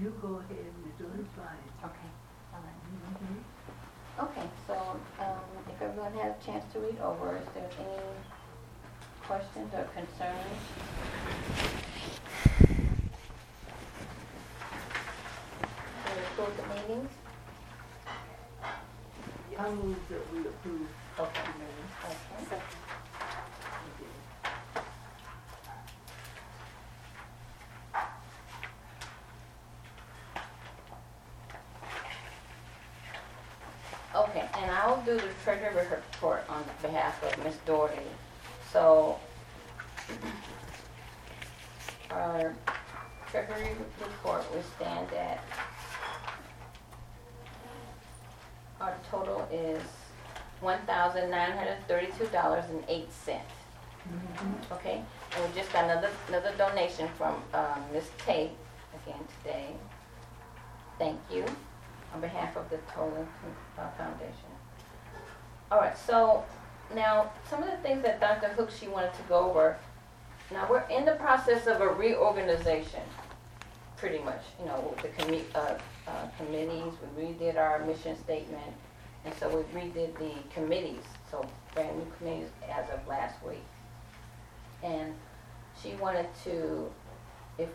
You go ahead, you're doing fine. Okay, all right. Okay, so, um, if everyone had a chance to read over, is there any questions or concerns? Can we approve the meetings? I move that we approve Okay. the minutes. Okay. And I'll do the treasurer report on behalf of Ms. Doherty. So, our treasury report, we stand at, our total is one thousand nine hundred thirty-two dollars and eight cents. Okay, and we just got another, another donation from, um, Ms. Tate again today. Thank you on behalf of the Tolan uh, Foundation. All right, so now, some of the things that Dr. Hook, she wanted to go over. Now, we're in the process of a reorganization, pretty much, you know, with the commi, uh, uh, committees, we redid our mission statement, and so we redid the committees, so brand new committees as of last week. And she wanted to, if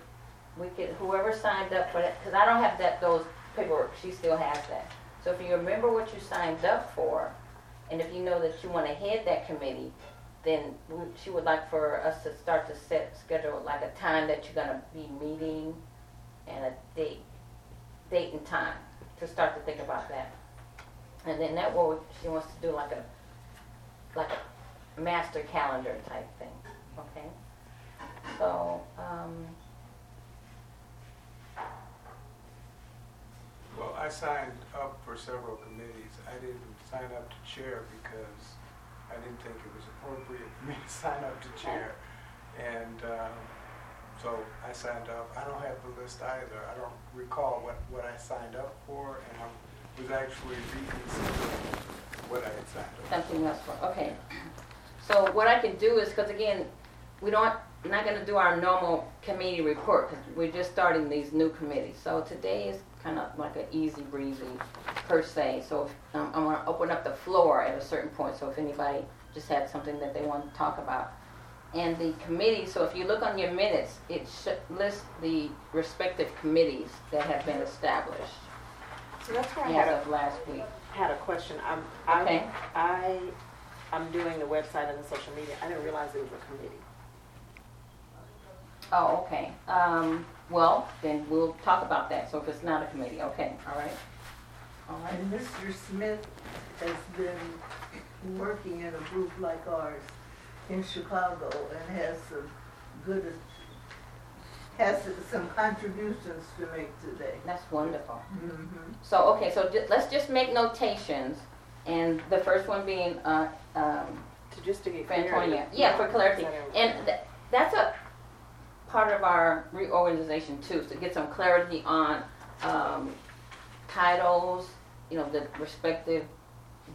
we could, whoever signed up for that, because I don't have that, those paperwork, she still has that. So if you remember what you signed up for, and if you know that you want to head that committee, then she would like for us to start to set, schedule like a time that you're gonna be meeting and a date, date and time, to start to think about that. And then that way, she wants to do like a, like a master calendar type thing, okay? So, um, Well, I signed up for several committees. I didn't sign up to chair because I didn't think it was appropriate for me to sign up to chair. And um, so I signed up. I don't have the list either. I don't recall what, what I signed up for, and I was actually reconsidering what I had signed up for. something else for, okay. So what I can do is, because again, we don't, we're not gonna do our normal committee report, because we're just starting these new committees. So today is kind of like an easy breezy per se. So if- um, I'm gonna open up the floor at a certain point, so if anybody just had something that they want to talk about. And the committee, so if you look on your minutes, it should list the respective committees that have been established So that's where I had a, last week. had a question. I'm, Okay. I, I, I'm doing the website and the social media. I didn't realize it was a committee. Oh, okay. Um, well, then we'll talk about that. So if it's not a committee, okay, all right? All right. And Mr. Smith has been working in a group like ours in Chicago and has some good, has some contributions to make today. That's wonderful. Mhm. So, okay, so ju- let's just make notations. And the first one being, uh, um, To just to get for clarity. Antonia. Yeah, for clarity. And th- that's a part of our reorganization too, to get some clarity on, um, titles, you know, the respective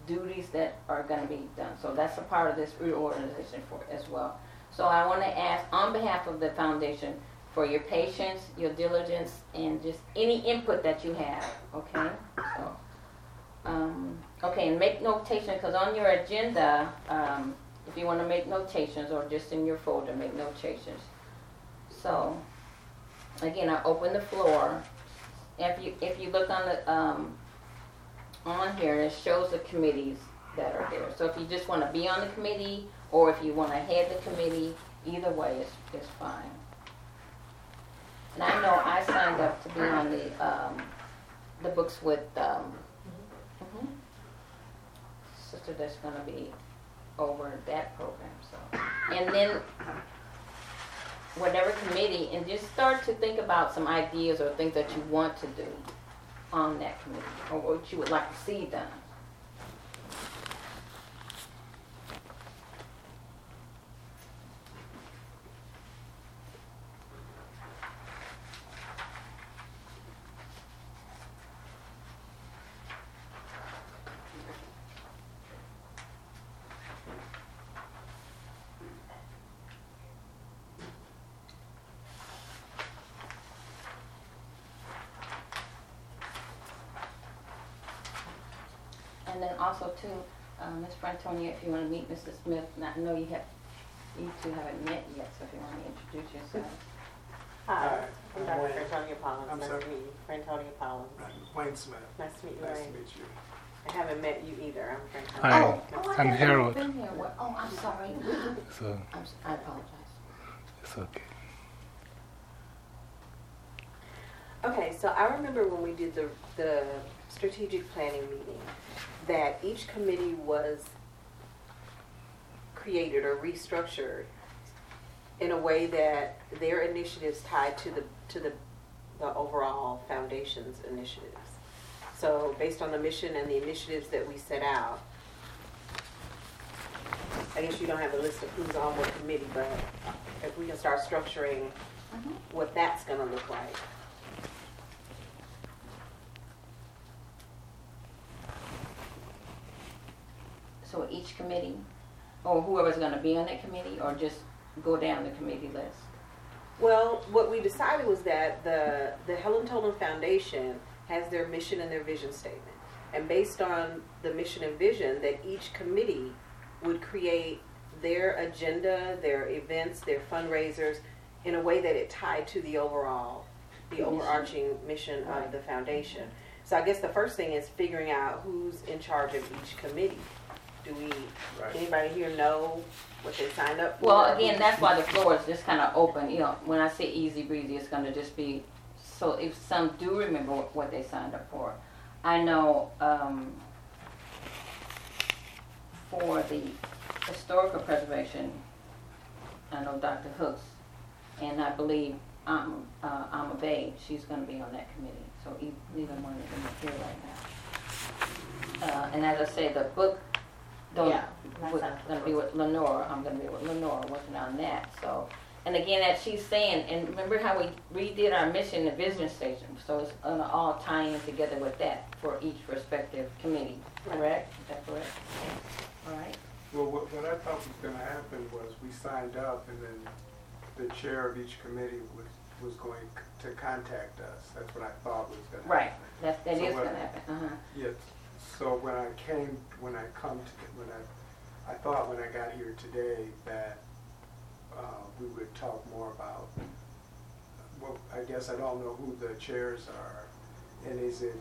duties that are gonna be done. So that's a part of this reorganization for, as well. So I wanna ask, on behalf of the foundation, for your patience, your diligence, and just any input that you have, okay? So, um, okay, and make notation, because on your agenda, um, if you want to make notations, or just in your folder, make notations. So, again, I open the floor. If you, if you look on the, um, on here, it shows the committees that are there. So if you just want to be on the committee, or if you want to head the committee, either way is, is fine. And I know I signed up to be on the, um, the books with, um, mhm. sister that's gonna be over that program, so. And then, whatever committee, and just start to think about some ideas or things that you want to do on that committee, or what you would like to see done. And then also too, uh, Ms. Frantonia, if you want to meet Mr. Smith, and I know you have, you two haven't met yet, so if you want to introduce yourself. Hi, Hi, I'm I'm Dr. Wayne. Frantonia Collins. I'm Nice sorry? to meet you. Frantonia Collins. Wayne Smith. Nice to meet you, Nice to Wayne. meet you. I haven't met you either. I'm Frantonia. Hi. Oh, oh, I I'm haven't Harold. Been here. What- Oh, I'm sorry. So I'm, s- I apologize. it's okay. Okay, so I remember when we did the, the strategic planning meeting, that each committee was created or restructured in a way that their initiatives tied to the, to the, the overall foundation's initiatives. So based on the mission and the initiatives that we set out, I guess you don't have a list of who's on what committee, but if we can start structuring Mhm. what that's gonna look like. So each committee, or whoever's going to be on that committee, or just go down the committee list? Well, what we decided was that the, the Helen Tolan Foundation has their mission and their vision statement. And based on the mission and vision, that each committee would create their agenda, their events, their fundraisers in a way that it tied to the overall, the Mission. overarching mission of the foundation. So I guess the first thing is figuring out who's in charge of each committee. Do we, Right. anybody here know what they signed up for? Well, again, that's why the floor is just kind of open, you know, when I say easy breezy, it's gonna just be, so if some do remember what- what they signed up for. I know, um, for the historical preservation, I know Dr. Hooks, and I believe, um, uh, Alma Bay, she's gonna be on that committee, so e- neither one of them are here right now. Uh, and as I say, the book, don't, Yeah, that's was not- gonna be with Lenore, I'm gonna be with Lenore working on that, so. And again, as she's saying, and remember how we redid our mission and vision station, so it's gonna all tie in together with that for each respective committee, correct? Is that correct? All right, Well, what, what I thought was gonna happen was we signed up and then the chair of each committee was, was going to contact us. That's what I thought was gonna happen. right, that, that So is what- gonna happen, uh-huh, Yes, so when I came, when I come to, when I, I thought when I got here today that, uh, we would talk more about, well, I guess I don't know who the chairs are. And is it,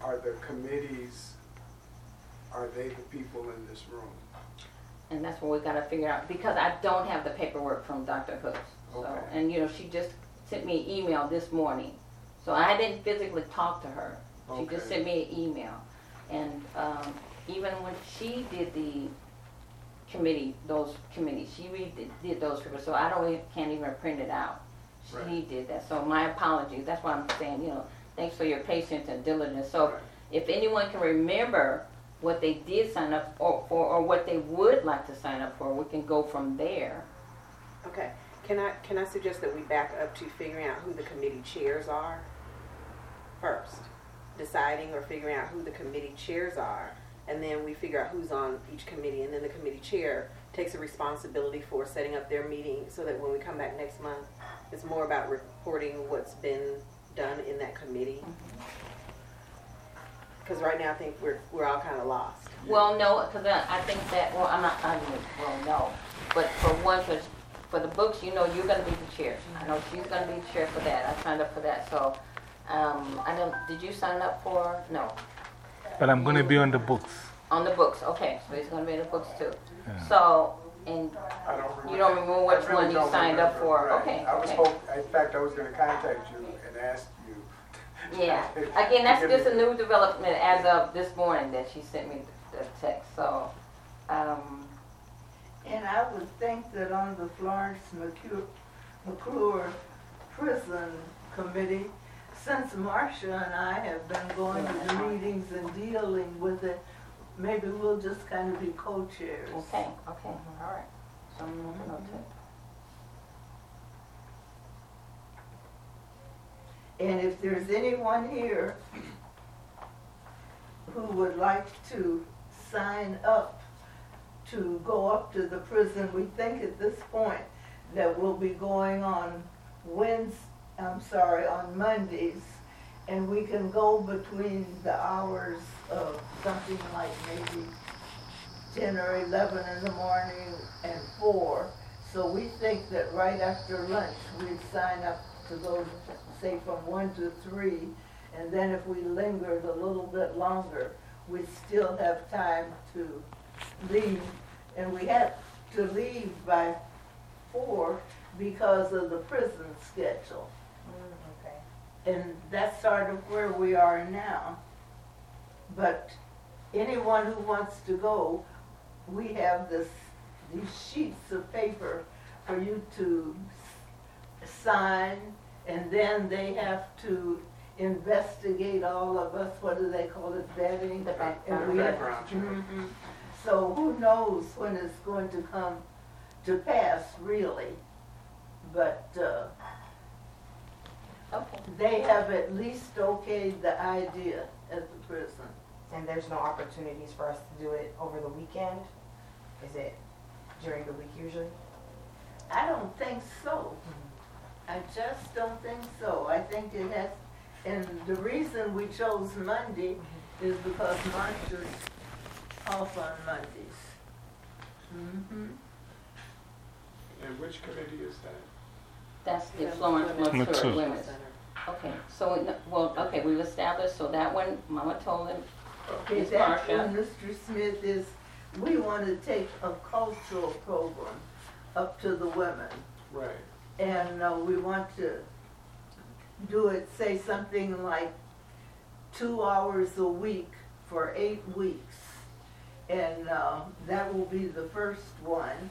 are the committees, are they the people in this room? and that's what we gotta figure out, because I don't have the paperwork from Dr. Hooks. So, Okay. and you know, she just sent me an email this morning, so I didn't physically talk to her. She just Okay. sent me an email, and, um, even when she did the committee, those committees, she redid, did those for papers, so I don't, e- can't even print it out. She Right. did that, so my apologies, that's why I'm saying, you know, thanks for your patience and diligence. So Right. if anyone can remember what they did sign up for, or, or what they would like to sign up for, we can go from there. Okay, can I, can I suggest that we back up to figuring out who the committee chairs are first? Deciding or figuring out who the committee chairs are, and then we figure out who's on each committee, and then the committee chair takes a responsibility for setting up their meeting so that when we come back next month, it's more about reporting what's been done in that committee. Mm-hmm. Because right now I think we're, we're all kind of lost. Well, no, because I, I think that, well, I'm not, I mean, well, no. But for one, for, for the books, you know, you're gonna be the chair. I know she's gonna be the chair for that. I signed up for that, so, um, I don't, did you sign up for, no? But I'm going to be on the books. On the books, okay, so he's gonna be in the books too. Yeah. So, and, I don't remember. You don't remember which really one you don't signed up remember. for. Right. Okay, I was okay. hope, in fact, I was gonna contact you and ask you. yeah. Again, that's just a new development as of this morning that she sent me the text, so, um, And I would think that on the Florence McClure, McClure Prison Committee, since Marcia and I have been going to the meetings and dealing with it, maybe we'll just kind of be co-chairs. okay, okay, all right. So I'm making a note too. And if there's anyone here who would like to sign up to go up to the prison, we think at this point that we'll be going on Wednes, I'm sorry, on Mondays. And we can go between the hours of something like maybe ten or eleven in the morning and four. So we think that right after lunch, we'd sign up to go, say, from one to three. And then if we lingered a little bit longer, we'd still have time to leave. And we had to leave by four because of the prison schedule. And that's sort of where we are now. But anyone who wants to go, we have this, these sheets of paper for you to sign, and then they have to investigate all of us, what do they call it, vetting? The background. Have- Background check. Mhm. So who knows when it's going to come to pass, really? But, uh, Okay. they have at least okayed the idea at the prison. And there's no opportunities for us to do it over the weekend? Is it during the week usually? I don't think so. I just don't think so. I think it has, and the reason we chose Monday is because Marcia's off on Mondays. hmm And which committee is that? That's the Florence Me McClure too. Women's. Okay, so, we- well, okay, we've established, so that one, Mama told him, Okay, Ms. that's Marcia. when Mr. Smith is, we want to take a cultural program up to the women. Right. And uh, we want to do it, say something like two hours a week for eight weeks. And uh, that will be the first one.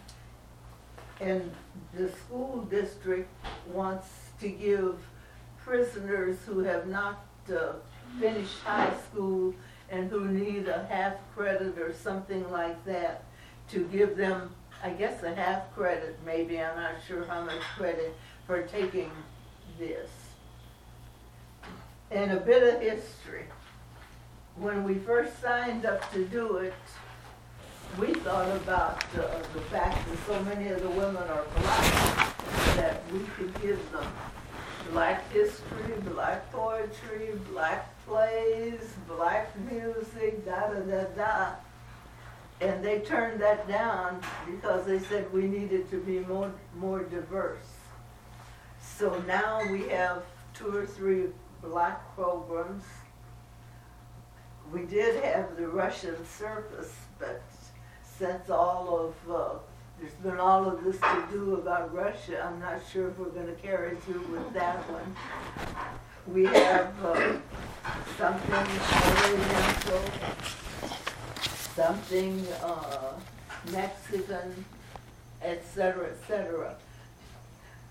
And the school district wants to give prisoners who have not uh, finished high school and who need a half credit or something like that, to give them, I guess, a half credit, maybe, I'm not sure how much credit, for taking this. And a bit of history. When we first signed up to do it, we thought about the fact that so many of the women are black, that we could give them black history, black poetry, black plays, black music, da da da da. And they turned that down because they said we needed to be more, more diverse. So now we have two or three black programs. We did have the Russian circus, but since all of, uh, there's been all of this to do about Russia, I'm not sure if we're gonna carry through with that one. We have, uh, something oriental, something, uh, Mexican, et cetera, et cetera.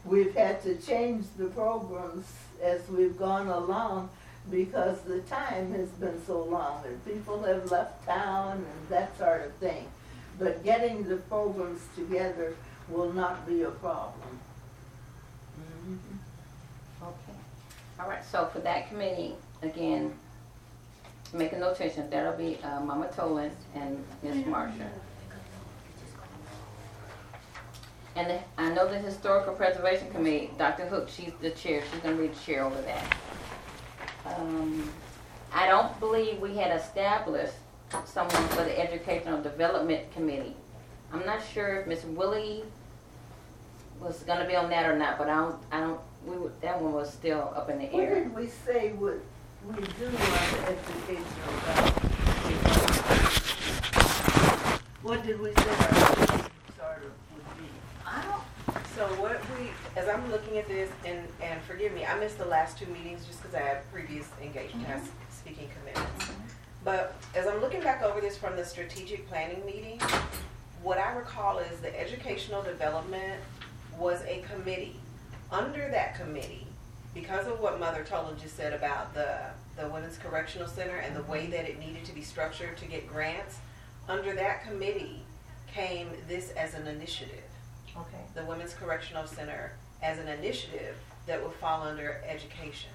We've had to change the programs as we've gone along because the time has been so long and people have left town and that sort of thing. But getting the programs together will not be a problem. Mhm. okay. All right, so for that committee, again, make a notation, that'll be uh, Mama Tolan and Miss Marcia. And the, I know the Historical Preservation Committee, Dr. Hook, she's the chair, she's gonna be the chair over that. Um, I don't believe we had established someone for the Educational Development Committee. I'm not sure if Miss Willie was gonna be on that or not, but I don't, I don't, we, would- that one was still up in the What air. did we say would, we do on the educational development? What did we say our education charter would be? I don't, So what we, as I'm looking at this, and, and forgive me, I missed the last two meetings just because I had previous engagement, I had speaking commitments. But as I'm looking back over this from the strategic planning meeting, what I recall is the educational development was a committee. Under that committee, because of what Mother Tolan just said about the, the Women's Correctional Center and the way that it needed to be structured to get grants, under that committee came this as an initiative Okay. the Women's Correctional Center as an initiative that would fall under education.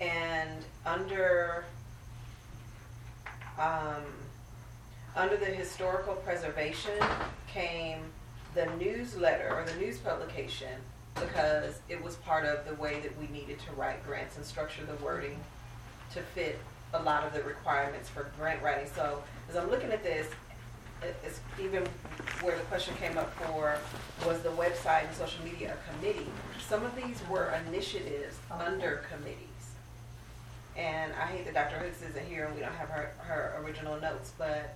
And under, um, under the historical preservation came the newsletter or the news publication because it was part of the way that we needed to write grants and structure the wording to fit a lot of the requirements for grant writing. So as I'm looking at this, it's even where the question came up for, was the website and social media a committee? Some of these were initiatives under committees. And I hate that Dr. Hooks isn't here and we don't have her, her original notes, but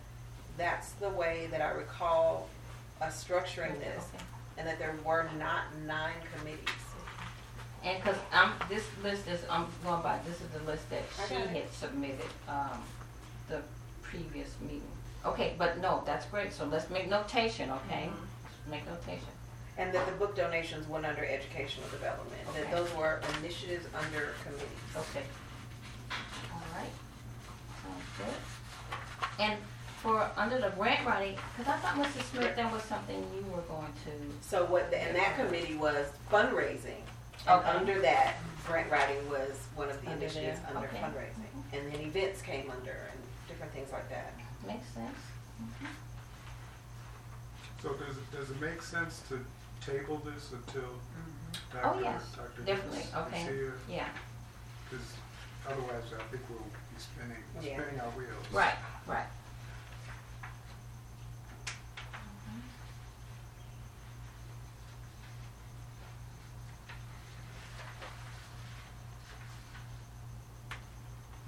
that's the way that I recall us structuring this, okay. and that there were not nine committees. And cause I'm, this list is, I'm going by, this is the list that I she got it. had submitted, um, the previous meeting. Okay, but no, that's great, so let's make notation, okay? Mm-hmm. Make notation. And that the book donations went under educational development, that Okay. those were initiatives under committees. Okay. All right. Sounds good. And for, under the grant writing, cause I thought, Mr. Smith, that was something you were going to, So what, the- and that committee was fundraising. And Okay. under that, grant writing was one of the Under initiatives there, under okay. fundraising. And then events came under and different things like that. makes sense? So does, it- does it make sense to table this until mm-hmm. Oh, Dr. yes, Dr. definitely, is okay. here? Yeah, Because otherwise, I think we'll be spinning, Yeah. spinning our wheels. right, right.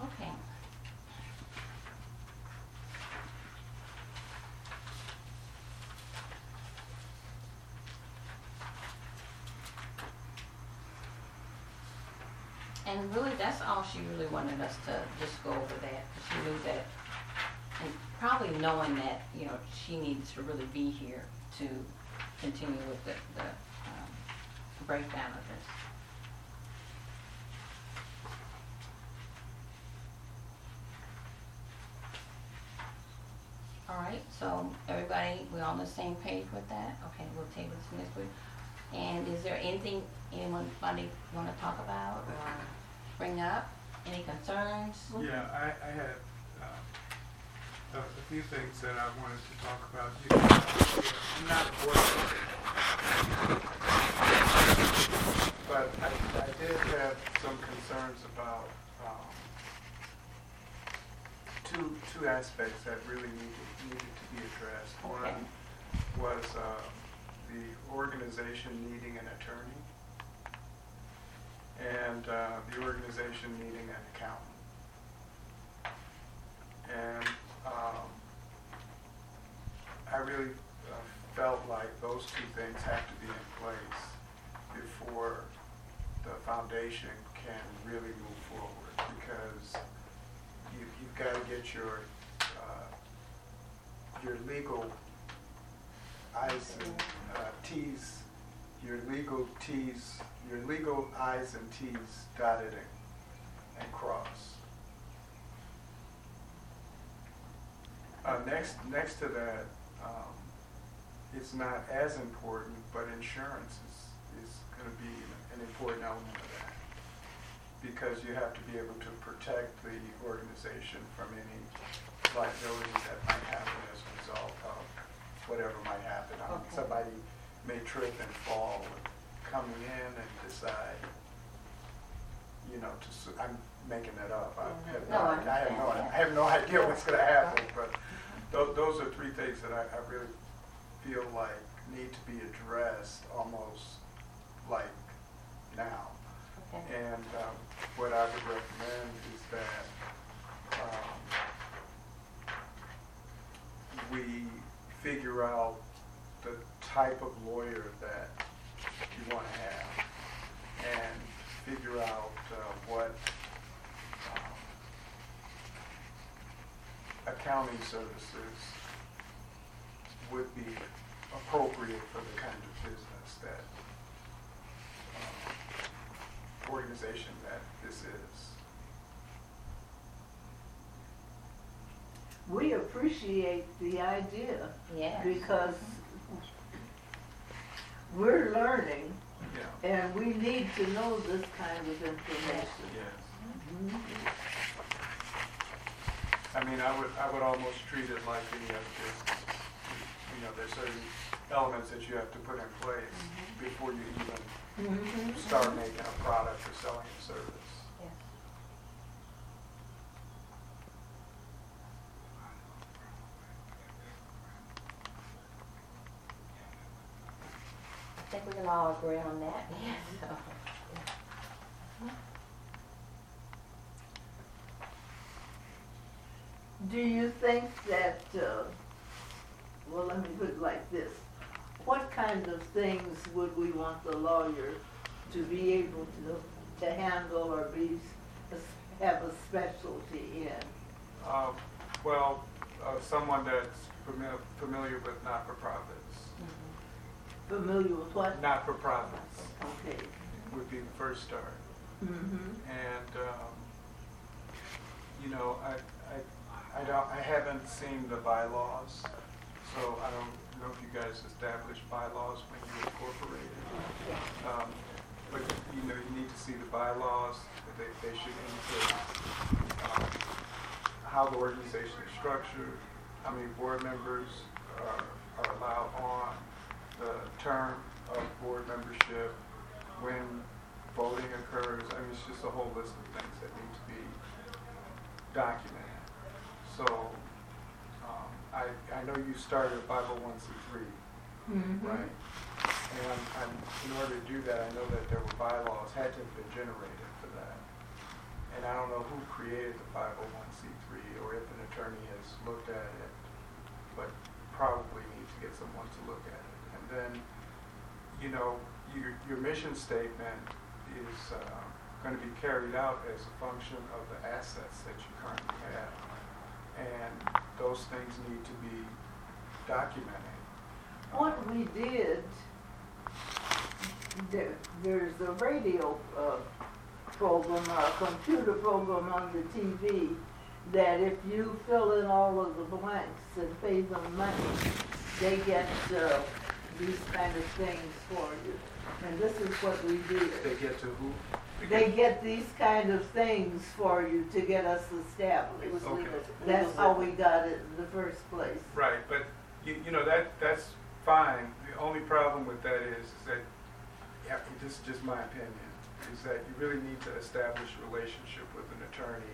Okay. And really, that's all she really wanted us to just go over that, she knew that, and probably knowing that, you know, she needs to really be here to continue with the, the, um, breakdown of this. All right, so everybody, we're on the same page with that? Okay, we'll table this next week. And is there anything anyone, anybody wanna talk about or bring up? Any concerns? Yeah, I, I had uh, a a few things that I wanted to talk about. You know, I'm not a But I, I did have some concerns about um, two, two aspects that really needed, needed to be addressed. Okay. One was uh, the organization needing an attorney and uh, the organization needing an accountant. And um, I really uh, felt like those two things have to be in place before the foundation can really move forward because you, you've got to get your, uh, your legal I's and uh, T's, your legal T's, your legal I's and T's dotted and, and crossed. Uh, next, next to that, um, it's not as important, but insurance is, is gonna be an important element of that. Because you have to be able to protect the organization from any liabilities that might happen as a result of whatever might happen. I mean, Okay. somebody may trip and fall coming in and decide, you know, to, su- I'm making that up. I have no, No, I idea- I have no, understand, I have no idea what's gonna happen, but tho- those are three things that I, I really feel like need to be addressed almost like now. Okay. And um, what I would recommend is that um, we figure out type of lawyer that you want to have and figure out uh, what um, accounting services would be appropriate for the kind of business that um, organization that this is. We appreciate the idea Yes. because we're learning Yeah. and we need to know this kind of information. Yes. I mean, I would, I would almost treat it like any other business. You know, there's certain elements that you have to put in place before you even Mhm. start making a product or selling a service. Yes. I think we can all agree on that, yes, so. Do you think that, uh, well, let me put it like this. What kind of things would we want the lawyer to be able to, to handle or be, have a specialty in? Um, Well, uh, someone that's fami- familiar with not-for-profits. Familiar with what? Not-for-profits Okay. would be the first start. Mm-hmm. And, um, you know, I, I, I don't, I haven't seen the bylaws, so I don't know if you guys established bylaws when you incorporated. Um, But, you know, you need to see the bylaws, they, they should indicate, um, how the organization is structured, how many board members are, are allowed on, the term of board membership, when voting occurs, I mean, it's just a whole list of things that need to be documented. So, um, I, I know you started a 501c3, Mm-hmm. right? And I'm, in order to do that, I know that there were bylaws, had to have been generated for that. And I don't know who created the 501c3 or if an attorney has looked at it, but probably need to get someone to look at it. Then, you know, your, your mission statement is uh, going to be carried out as a function of the assets that you currently have. And those things need to be documented. What we did, there, there's a radio, uh, program, a computer program on the TV that if you fill in all of the blanks and pay them money, they get, uh, these kind of things for you. And this is what we They get to who? They get these kind of things for you to get us established. It Okay. That's how we got it in the first place. Right, but you, you know, that, that's fine. The only problem with that is, is that, yeah, this is just my opinion, is that you really need to establish a relationship with an attorney.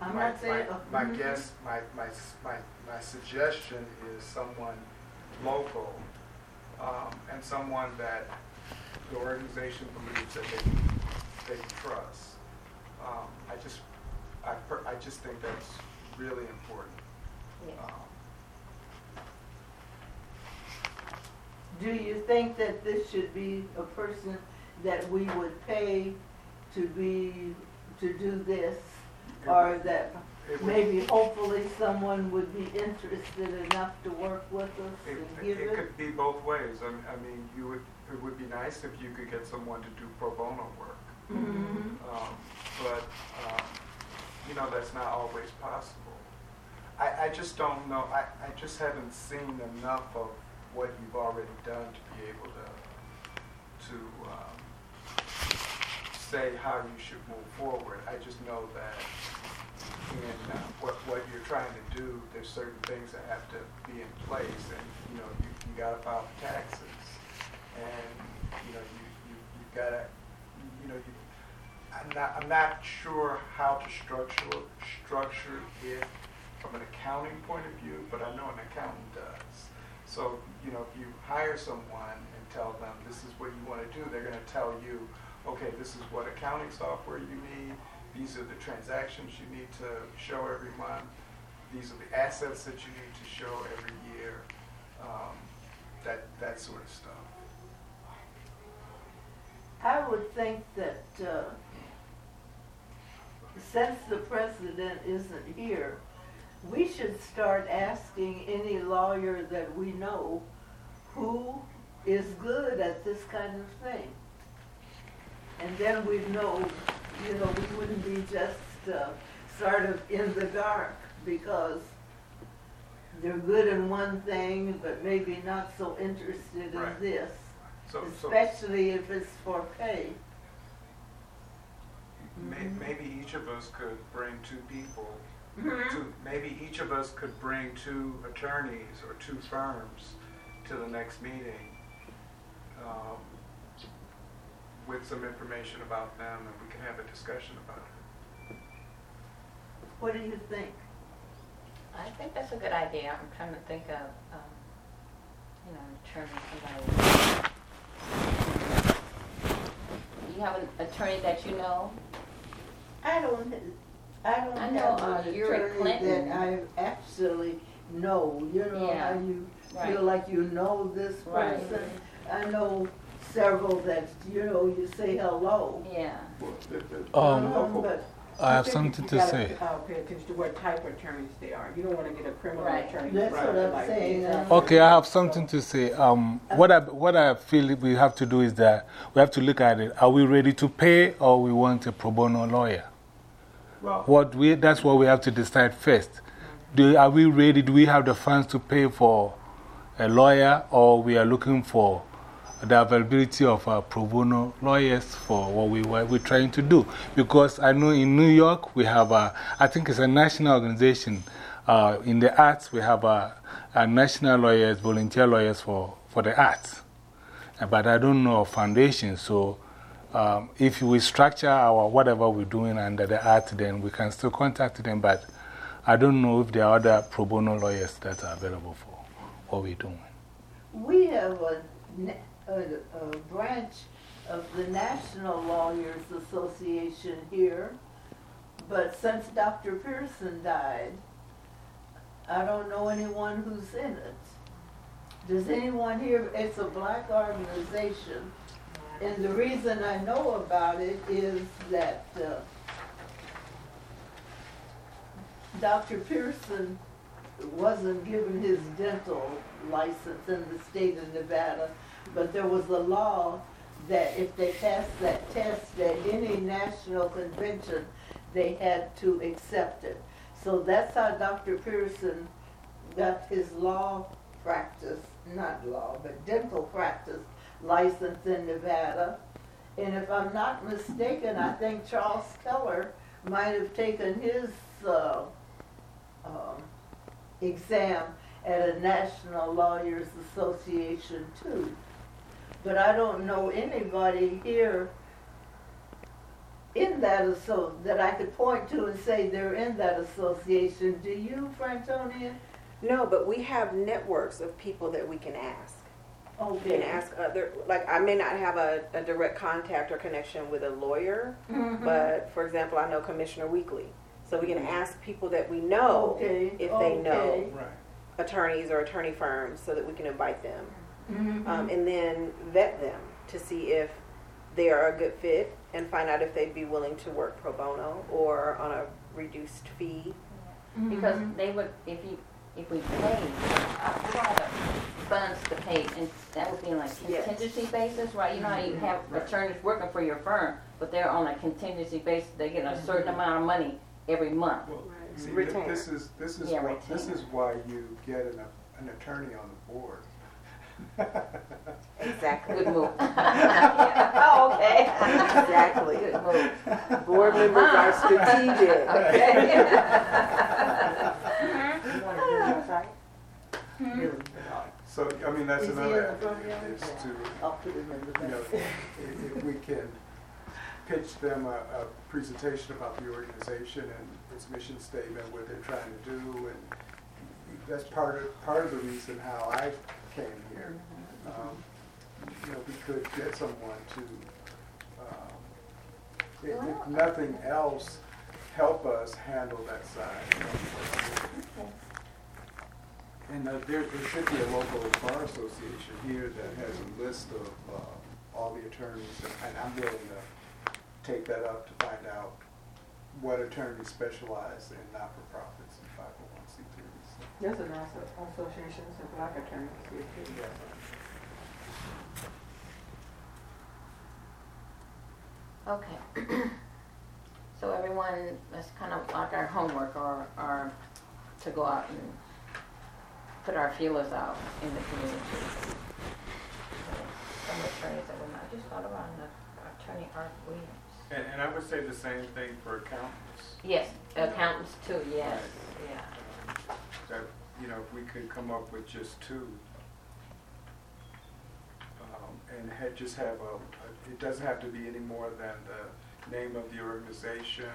I'm My- not saying. My, my Mhm. guess, my, my, my, my suggestion is someone local, um, and someone that the organization believes that they, they trust. Um, I just, I, per- I just think that's really important. Yes. Um, Do you think that this should be a person that we would pay to be, to do this? Or that It would- maybe hopefully someone would be interested enough to work with us It, and it give it? could be both ways. I, I mean, you would, it would be nice if you could get someone to do pro bono work. Mhm. Um, but, um, you know, that's not always possible. I, I just don't know, I, I just haven't seen enough of what you've already done to be able to, to, um, say how you should move forward. I just know that in uh, what, what you're trying to do, there's certain things that have to be in place and, you know, you, you gotta file the taxes. gotta, you know, you, I'm not, I'm not sure how to structure, structure it from an accounting point of view, but I know an accountant does. So, you know, if you hire someone and tell them this is what you want to do, they're going to tell you, okay, this is what accounting software you need, these are the transactions you need to show every month, these are the assets that you need to show every year, um, that, that sort of stuff. I would think that, uh, since the president isn't here, we should start asking any lawyer that we know who is good at this kind of thing. And then we'd know, you know, we wouldn't be just, uh, sort of in the dark because they're good in one thing, but maybe not so interested in this, So, so especially if it's for pay. may, maybe each of us could bring two people, Mm-hmm. two, maybe each of us could bring two attorneys or two firms to the next meeting um, with some information about them, and we can have a discussion about it. What do you think? I think that's a good idea. I'm trying to think of, um, you know, an attorney, somebody. Do you have an attorney that you know? I don't, I don't I know, have uh, an Uri attorney Clinton. that I absolutely know. You know Yeah. how you Right. feel like you know this Right. person? I know several that, you know, you say hello. Yeah. Um, Um, But I have something to gotta, say. uh, pay attention to what type of attorneys they are. You don't want to get a criminal Right. attorney. That's right, what I'm like saying. these. um, Okay, I have something to say. Um, what, I, what I feel we have to do is that we have to look at it. Are we ready to pay or we want a pro bono lawyer? Well, What we, that's what we have to decide first. Do, are we ready? Do we have the funds to pay for a lawyer or we are looking for the availability of uh, pro bono lawyers for what, we, what we're trying to do? Because I know in New York we have, a, I think it's a national organization. Uh, in the arts, we have a, a national lawyers, volunteer lawyers for, for the arts. But I don't know of foundations, so um, if we structure our whatever we're doing under the art, then we can still contact them. But I don't know if there are other pro bono lawyers that are available for what we're doing. we have a, a, a branch of the National Lawyers Association here, but since Dr. Pearson died, I don't know anyone who's in it. Does anyone here, it's a black organization, and the reason I know about it is that uh, Dr. Pearson wasn't given his dental license in the state of Nevada, but there was a law that if they passed that test at any national convention, they had to accept it. So that's how Dr. Pearson got his law practice, not law, but dental practice license in Nevada. And if I'm not mistaken, I think Charles Kellar might have taken his uh, um, exam at a National Lawyers Association too. But I don't know anybody here in that asso, that I could point to and say they're in that association. Do you, Frantonia? No, but we have networks of people that we can ask. We can ask other, like, I may not have a, a direct contact or connection with a lawyer, mm-hmm. but for example, I know Commissioner Weekly. So we can mm-hmm. ask people that we know Okay, if they know right. attorneys or attorney firms so that we can invite them. Mhm. Um, and then vet them to see if they are a good fit and find out if they'd be willing to work pro bono or on a reduced fee. Because they would, if you, if we paid, uh, we don't have the funds to pay, and that would be on like Yes. contingency basis, right? You know how you have attorneys working for your firm, but they're on a contingency basis, they get a certain amount of money every month. Well, see, th- this is, this is, Yeah, what- this is why you get an, an attorney on the board. Exactly. Good move. Oh, okay. Exactly. Good move. Board uh-huh. members are strategic. Okay. You want to do it outside? So, I mean, mean, that's Is he in another, the front is to, I'll put him in the you know, back. if, if we can pitch them a, a presentation about the organization and its mission statement, what they're trying to do, and that's part of, part of the reason how I came here. Um, You know, we could get someone to, um, if, if nothing else, help us handle that side. you know. And uh, there, there should be a local bar association here that has a list of uh, all the attorneys, and- I'm willing to take that up to find out what attorneys specialize in 501c3s. There's an association, of black attorneys here too. Okay. So everyone, that's kind of like our homework or, or to go out and put our feelers out in the community. Some attorneys that were not, just thought about the attorney Art Williams. And, and I would say the same thing for accountants, Yes, accountants too, yes, yeah. That, you know, if we could come up with just two, um, and had, just have a, a- it doesn't have to be any more than the name of the organization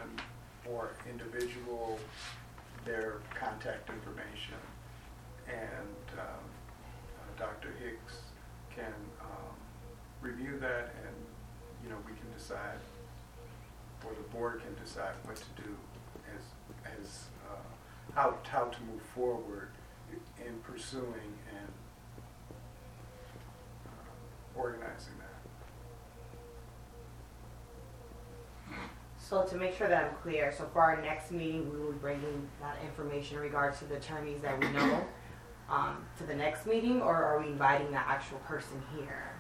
or individual, their contact information. And um, uh, Dr. Hicks can um, review that and, you know, we can decide, or the board can decide what to do as, as, how, how to move forward in pursuing and uh, organizing that. So to make sure that I'm clear, so for our next meeting, we will be bringing that information in regards to the attorneys that we know um, to the next meeting, or are we inviting the actual person here?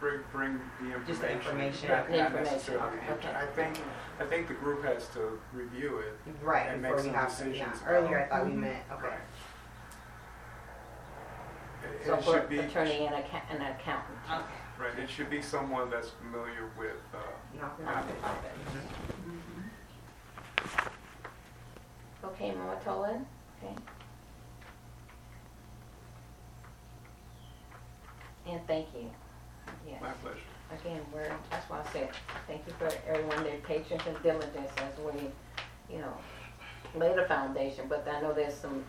Bring, bring the information. Just the information. not- The not information, necessarily okay, the- okay. I think, I think the group has to review it. Right, And before make we some have to, yeah. decisions Earlier, I about- thought we mm-hmm. meant, okay. Right. It- So It for should be, attorney and account, and accountant. Okay. right, it should be someone that's familiar with, uh, Not for profit. Mm-hmm. Okay, Mama Tolan, okay. And thank you, yes. my pleasure. Again, we're, that's why I said, thank you for everyone, their patience and diligence as we, you know, lay the foundation, but I know there's some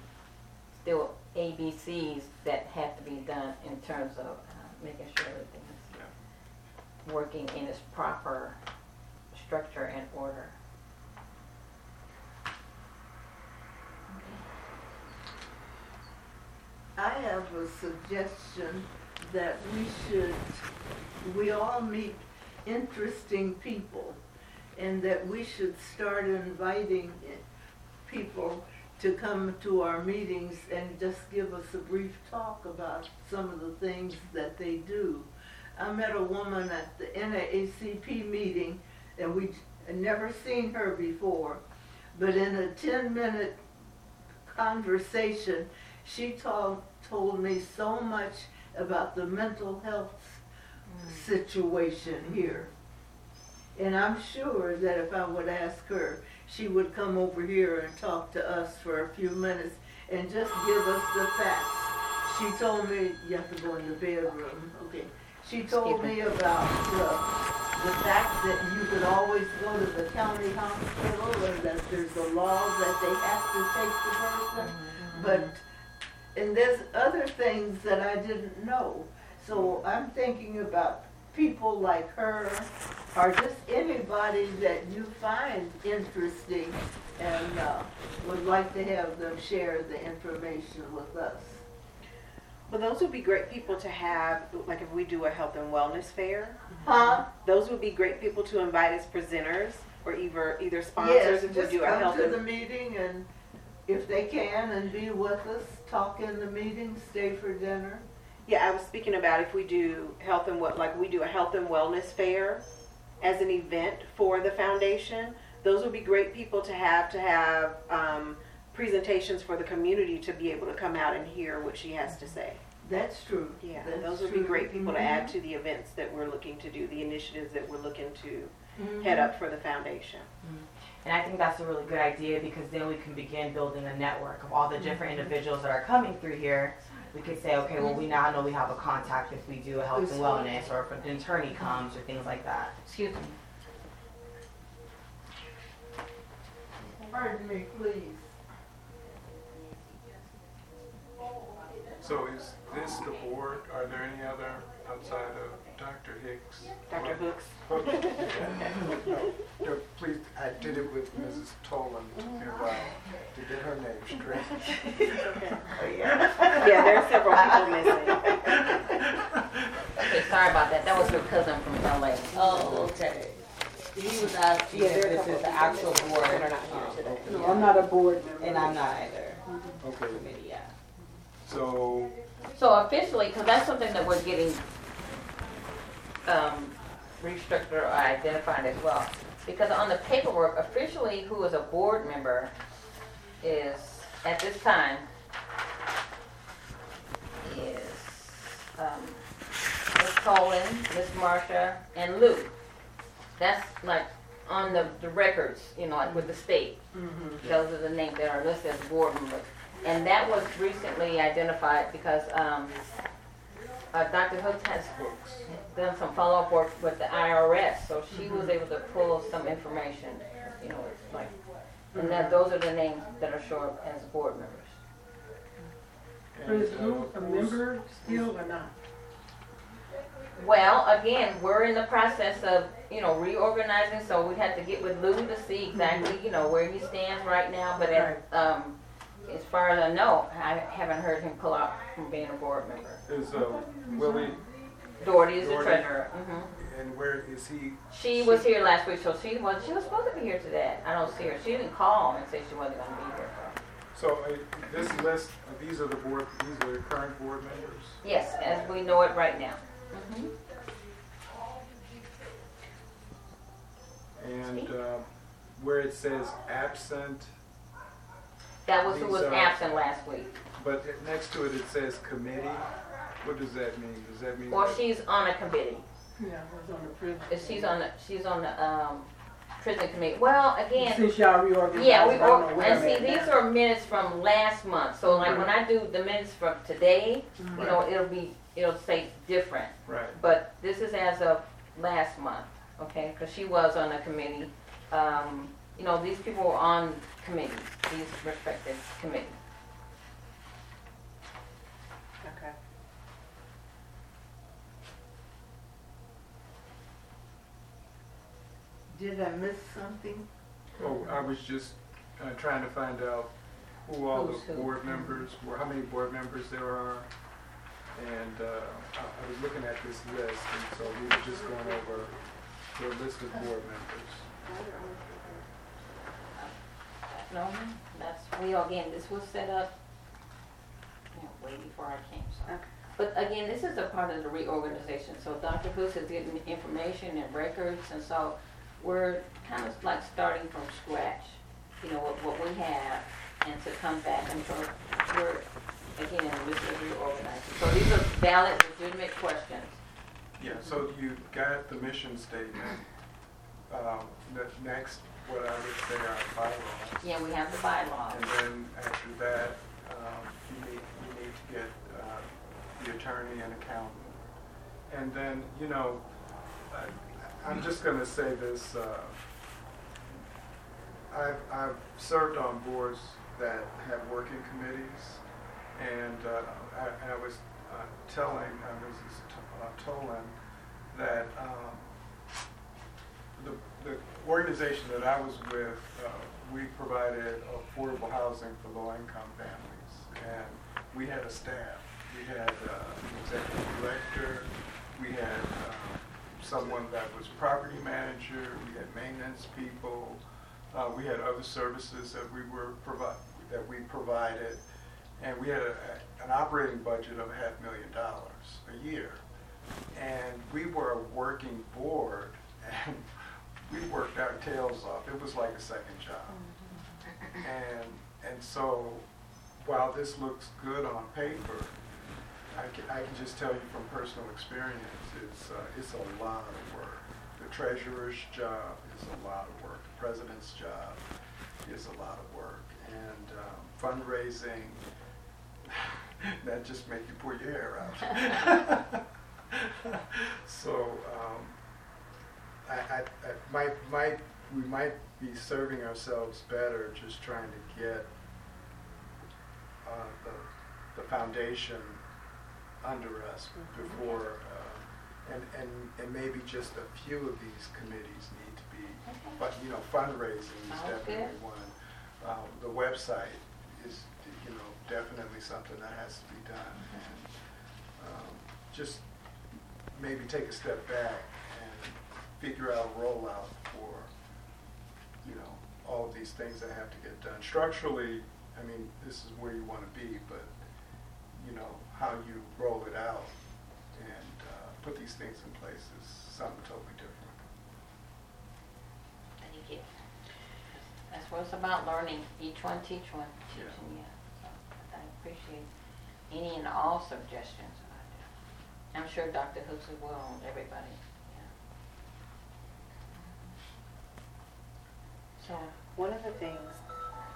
still ABCs that have to be done in terms of uh, making sure everything is working in its proper structure and order. I have a suggestion that we should, we all meet interesting people, and that we should start inviting people to come to our meetings and just give us a brief talk about some of the things that they do. I met a woman at the NAACP meeting, and we had never seen her before, but in a ten-minute conversation, she told, told me so much about the mental health mm. situation here. And I'm sure that if I would ask her, she would come over here and talk to us for a few minutes and just give us the facts. She told me, you have to go in the bedroom, okay. She told me about the, the fact that you could always go to the county hospital and that there's a law that they have to take the person. Mm-hmm. But, and there's other things that I didn't know. So I'm thinking about people like her, or just anybody that you find interesting and uh, would like to have them share the information with us. Well, those would be great people to have, like if we do a health and wellness fair. Huh? Those would be great people to invite as presenters or either either Yes, sponsors if we do a health. come to the meeting and if they can and be with us, talk in the meeting, stay for dinner. Yeah, I was speaking about if we do health and what, like we do a health and wellness fair as an event for the foundation. Those would be great people to have to have um, presentations for the community to be able to come out and hear what she has to say. That's true. Yeah, That's those would be true. great people to add to the events that we're looking to do, the initiatives that we're looking to Mhm. head up for the foundation. And I think that's a really good idea because then we can begin building a network of all the mm-hmm. different individuals that are coming through here we could say, okay, well, we now know we have a contact if we do a health and wellness, or if an attorney mm-hmm. comes, or things like that. Excuse me. Pardon me, please. So is this the board? Are there any other outside of Dr. Hicks? Dr. Hooks? Hooks? No, no, Please, I did it with Mrs. Tolan. It took me a while to get her name straight. Yeah, yeah, there are several people missing. Okay, sorry about that. That was her cousin from LA. Oh, okay. He was asking Yeah, if there are a this is the actual people board. that are not here um, today. No, I'm not a board member. And I'm not either, Okay, committee, yeah. so, So officially, because that's something that we're getting um, restricted or identified as well. Because on the paperwork, officially, who is a board member is, at this time, is um, Ms. Colin, Ms. Marsha, and Lou. That's like on the, the records, you know, like with the state. Those are the names that are listed as board members. And that was recently identified because um, uh, Dr. Hooks has done some follow-up work with the IRS, so she was able to pull some information, you know, it's like, and that, those are the names that are showing up as board members. But is uh, Lou a member still or not? Well, again, we're in the process of, you know, reorganizing, so we had to get with Lou to see exactly, you know, where he stands right now, but as, um, as far as I know, I haven't heard him pull out from being a board member. Is uh, Willie, Doherty is the Doherty. treasurer, hmm and where is he? She was here last week, so she was, she was supposed to be here today. I don't see her. She didn't call and say she wasn't gonna be here. So uh, this list, uh, these are the board, these are the current board members? Yes, as we know it right now. Mhm. And uh, where it says absent, That was who was These are- absent last week. but it- next to it, it says committee. What does that mean? Does that mean? Or that- she's on a committee. Yeah, I was on the prison. If She's on the, she's on the, um, prison committee. Well, again, Since y'all reorganized, yeah, I we, don't know or- where and I'm see, at these now. are minutes from last month. So like when I do the minutes from today, you know, it'll be, it'll say different. Right. But this is as of last month, okay? Because she was on a committee. Um, you know, these people were on committees, these respective committees. Okay. Did I miss something? Oh, I was just uh, trying to find out who all Who's the who. board members were, how many board members there are. And uh, I I was looking at this list, and so we were just going over the list of board members. No, that's, we, all again, this was set up, you know, way before I came, so. Okay. But again, this is a part of the reorganization, so Dr. Booth is getting information and records, and so we're kind of like starting from scratch, you know, what, what we have, and to come back, and so we're, again, this is reorganizing. So these are valid, legitimate questions. Yeah, so you've got the mission statement. Um, Next, what I would say are bylaws. Yeah, we have the bylaws. And then after that, um, you need, you need to get uh, the attorney and accountant. And then, you know, I- I'm just going to say this. uh, I've, I've served on boards that have working committees, and uh, I, I was uh, telling Mrs. Tolan that um, the, the organization that I was with, uh, we provided affordable housing for low-income families. And we had a staff. We had an executive director, we had um, someone that was property manager, we had maintenance people, uh, we had other services that we were provi- that we provided. And we had a, a- an operating budget of a half million dollars a year. And we were a working board, and we worked our tails off. It was like a second job. And, and so, while this looks good on paper, I can, I can just tell you from personal experience, it's, uh, it's a lot of work. The treasurer's job is a lot of work. The president's job is a lot of work. And um, fundraising, that just make you pull your hair out. so um, I, I, I might, might, we might be serving ourselves better just trying to get uh, the, the foundation under us before, uh, and, and, and maybe just a few of these committees need to be, but, you know, fundraising is Sounds definitely good. one. Um, The website is, you know, definitely something that has to be done. And um, just maybe take a step back and figure out a rollout for, you know, all of these things that have to get done. Structurally, I mean, this is where you want to be, but, you know, how you roll it out and uh, put these things in place is something totally different. Thank you. That's what it's about, learning, each one teach one, Yeah. teaching you. So I appreciate any and all suggestions. I'm sure Dr. Hooks will, well, and everybody. yeah. So, One of the things,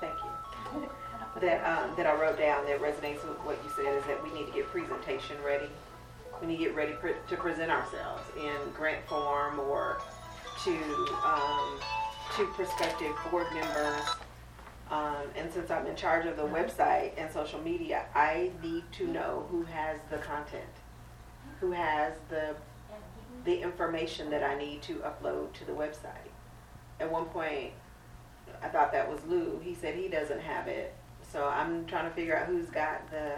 thank you, that, um, that I wrote down that resonates with what you said is that we need to get presentation ready. We need to get ready pre- to present ourselves in grant form or to, um, to prospective board members. Um, and since I'm in charge of the website and social media, I need to know who has the content, who has the, the information that I need to upload to the website. At one point, I thought that was Lou. He said he doesn't have it. So I'm trying to figure out who's got the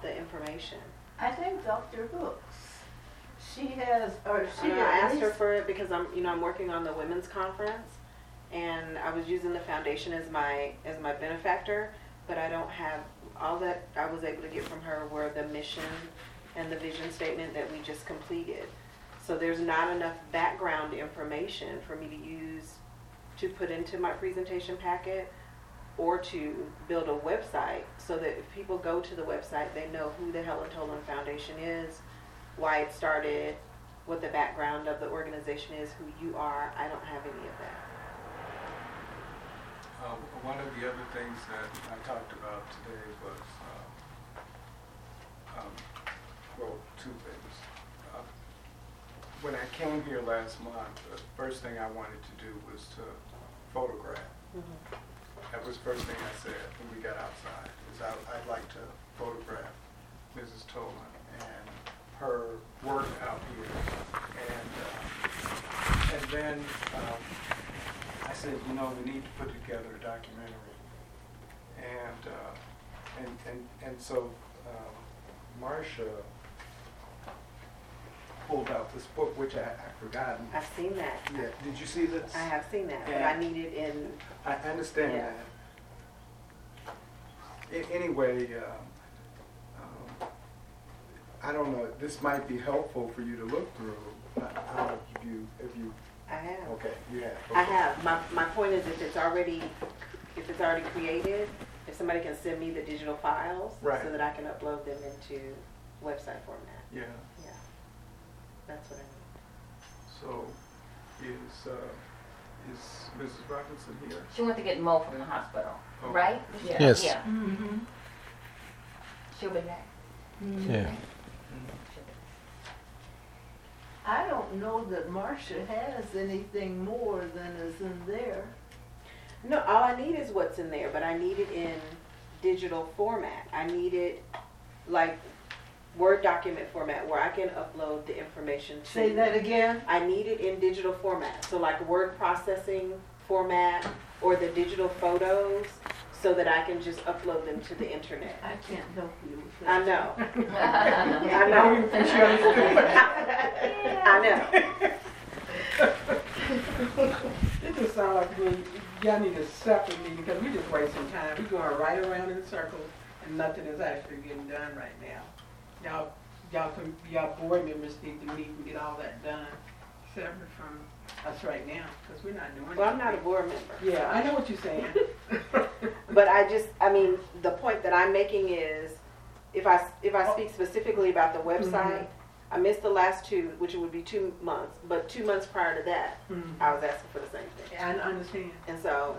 the information. I think Dr. Hooks, she has, or she And I asked her for it because I'm you know I'm working on the women's conference and I was using the foundation as my as my benefactor, but I don't have all that I was able to get from her were the mission and the vision statement that we just completed. So there's not enough background information for me to use to put into my presentation packet or to build a website so that if people go to the website, they know who the Helen Tolan Foundation is, why it started, what the background of the organization is, who you are. I don't have any of that. Uh, One of the other things that I talked about today was, uh, um, well, two things. Uh, When I came here last month, the first thing I wanted to do was to photograph. That was the first thing I said when we got outside, is I- I'd like to photograph Mrs. Tolan and her work out here. And, uh, and then um, I said, you know, we need to put together a documentary. And, uh, and, and, and so um, Marcia pulled out this book, which I, I forgotten. I've seen that. Yeah, did you see this? I have seen that, but I need it in. I understand Yeah. that. A- Anyway, um, um, I don't know, this might be helpful for you to look through. I I don't know if you, if you, I have. okay, you have. I have. My, my point is if it's already, if it's already created, if somebody can send me the digital files Right. so that I can upload them into website format. Yeah. That's what I mean. so is, uh, is Mrs. Robinson here? she went to get Mo from the hospital, Oh. right? Yeah. Yes. Yeah, Mhm. she'll be back. Yeah. I don't know that Marcia has anything more than is in there. No, all I need is what's in there, but I need it in digital format. I need it like Word document format where I can upload the information to. Say that again? I need it in digital format, so like word processing format or the digital photos, so that I can just upload them to the internet. I can't help you with I know, I I know. I know. It just sounds like we, y'all need a separate meeting, because we just wasting time. We're going right around in circles, and nothing is actually getting done right now. Y'all, y'all, com- y'all board members need to meet and get all that done, separate from us right now, because we're not doing it. Well, I'm not a board member. Yeah, I know what you're saying. But I just, I mean, the point that I'm making is, if I, if I speak specifically about the website, I missed the last two, which would be two months, but two months prior to that, Mhm. I was asking for the same thing. I understand. And so,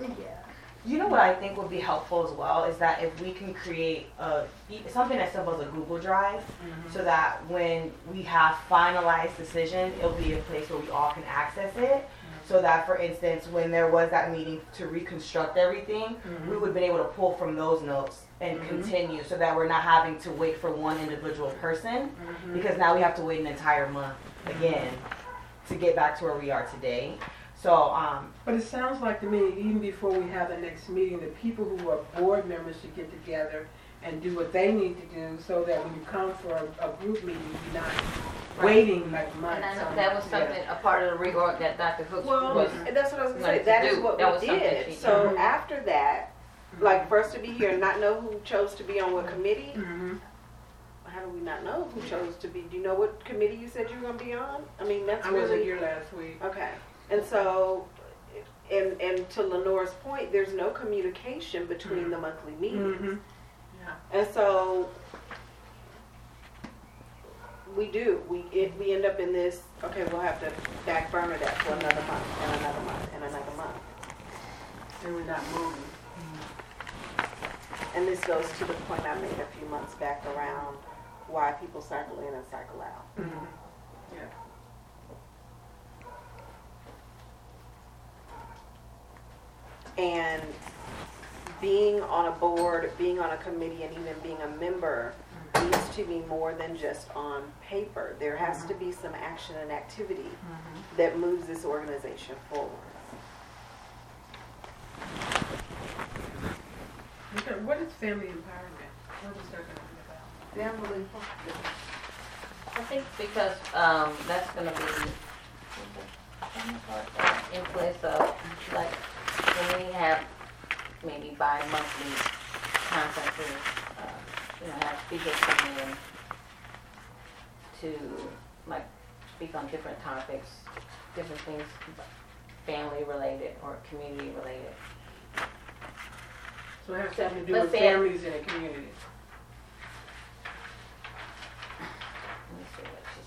Mhm. Yeah. You know what I think would be helpful as well is that if we can create a something as simple as a Google Drive, mm-hmm. so that when we have finalized decision, it'll be a place where we all can access it. Mm-hmm. So that, for instance, when there was that meeting to reconstruct everything, mm-hmm. we would have been able to pull from those notes and continue, so that we're not having to wait for one individual person, because now we have to wait an entire month again to get back to where we are today. So, um, But it sounds like to me, even before we have the next meeting, the people who are board members should get together and do what they need to do so that when you come for a, a group meeting, you're not waiting like months. And I know that was yeah. something, a part of the reorg that Dr. Hooks Well, was, and that's what I was gonna say. wanted to That is what That we did. she- So after that, like for us to be here and not know who chose to be on what committee, Mhm. how do we not know who chose to be? Do you know what committee you said you were gonna be on? I mean, that's I wasn't really here last week. okay. And so, and and to Lenore's point, there's no communication between the monthly meetings. Mhm. And so we do. We it, we end up in this. Okay, we'll have to back burner that for another month and another month and another month. And we're not moving. And this goes to the point I made a few months back around why people cycle in and cycle out. Mhm. And being on a board, being on a committee, and even being a member needs to be more than just on paper. There has to be some action and activity that moves this organization forward. Okay, what is family empowerment? What is that gonna be about? Family, I think because, um, that's gonna be in place of, like, when we have maybe bi-monthly conferences, uh, you know, have speakers come in to, like, speak on different topics, different things, family related or community related. So it has something to do Let's with say families in the community. Let me see what she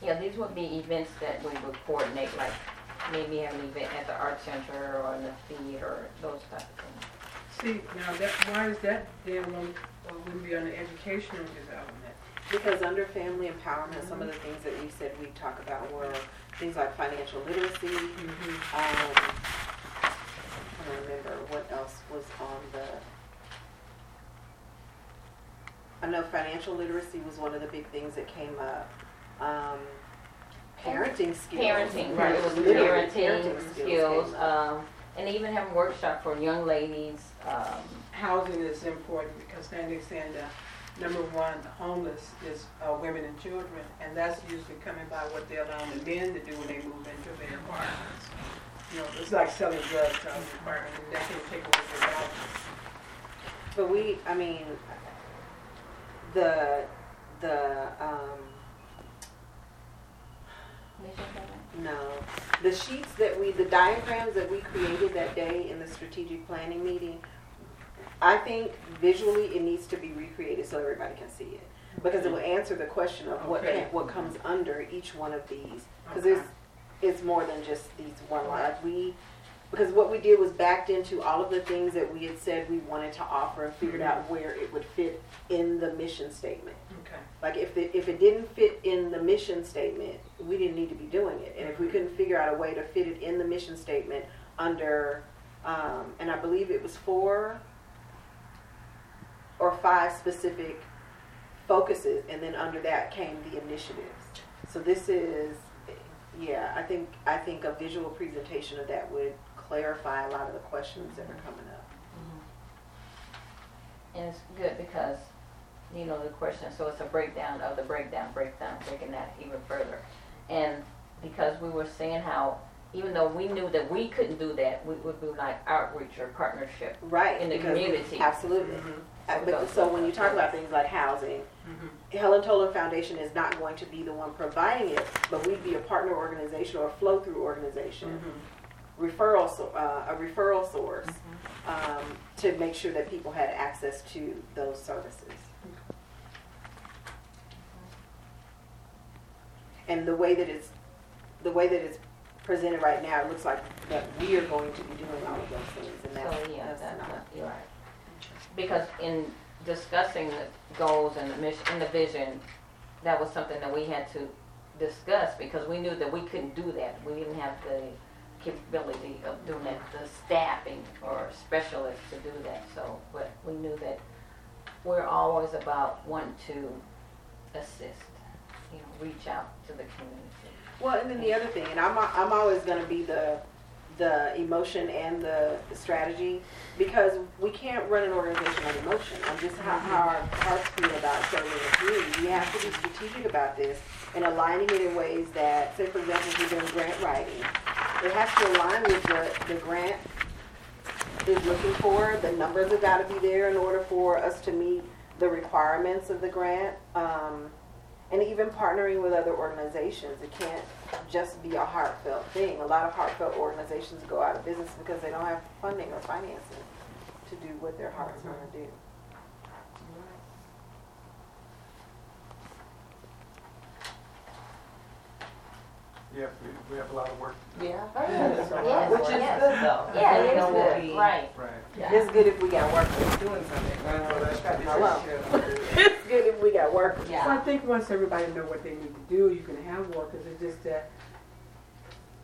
said. Yeah, these would be events that we would coordinate, like maybe have an event at the art center or in the theater, those type of things. See, now that, why is that then one, or wouldn't be on the educational development? Because under family empowerment, some of the things that we said we'd talk about were things like financial literacy. Um, I don't remember what else was on the. I know financial literacy was one of the big things that came up. Um, parenting skills. Parenting, right, it was Literally parenting skills, came um, and even having workshop for young ladies, um, Housing is important because then they saying the number one homeless is uh, women and children, and that's usually coming by what they allow the men to do when they move into their apartments. You know, it's like selling drugs out of the apartment, and that can take away their house. But we, I mean, the, the, um, mission program. No. The sheets that we, the diagrams that we created that day in the strategic planning meeting, I think visually it needs to be recreated so everybody can see it. Because it will answer the question of what, Okay. what comes under each one of these. Because it's, it's more than just these one lines. We, because what we did was backed into all of the things that we had said we wanted to offer and figured mm-hmm. out where it would fit in the mission statement. Okay. Like if the, if it didn't fit in the mission statement, we didn't need to be doing it. And if we couldn't figure out a way to fit it in the mission statement under, um, and I believe it was four or five specific focuses, and then under that came the initiatives. So this is, yeah, I think I think a visual presentation of that would clarify a lot of the questions that are coming up. And it's good because, you know, the question, so it's a breakdown of the breakdown, breakdown, breaking that even further. And because we were saying how, even though we knew that we couldn't do that, we would do like outreach or partnership. Right. In the because- community. Absolutely. Uh, but- So when you talk about things like housing, Helen Tolan Foundation is not going to be the one providing it, but we'd be a partner organization or a flow-through organization, referral, so- uh, a referral source, um, to make sure that people had access to those services. And the way that it's, the way that it's presented right now, it looks like that we are going to be doing all of those things, and So, oh, yeah, that's that, not. that- you're right. Because in discussing the goals and the mission, and the vision, that was something that we had to discuss because we knew that we couldn't do that. We didn't have the capability of doing that, the staffing or specialists to do that. So, but we knew that we're always about wanting to assist, reach out to the community. Well, and then the other thing, and I'm, I'm always gonna be the, the emotion and the strategy, because we can't run an organization on emotion, I'm just how, how our hearts feel about serving the community. We have to be strategic about this and aligning it in ways that, say for example, if we're doing grant writing, it has to align with what the grant is looking for, the numbers have gotta be there in order for us to meet the requirements of the grant. Um, and even partnering with other organizations. It can't just be a heartfelt thing. A lot of heartfelt organizations go out of business because they don't have funding or financing to do what their hearts want to do. Yeah, we, we have a lot of work to oh, Yeah. Yes, Which is yes. good though. Yeah, Because it then is we'll good, be- right. do. Right. It's good if we got workers. Doing something. Well, that's Hello. true. It's good if we got workers. So I think once everybody know what they need to do, you can have workers. It's just that,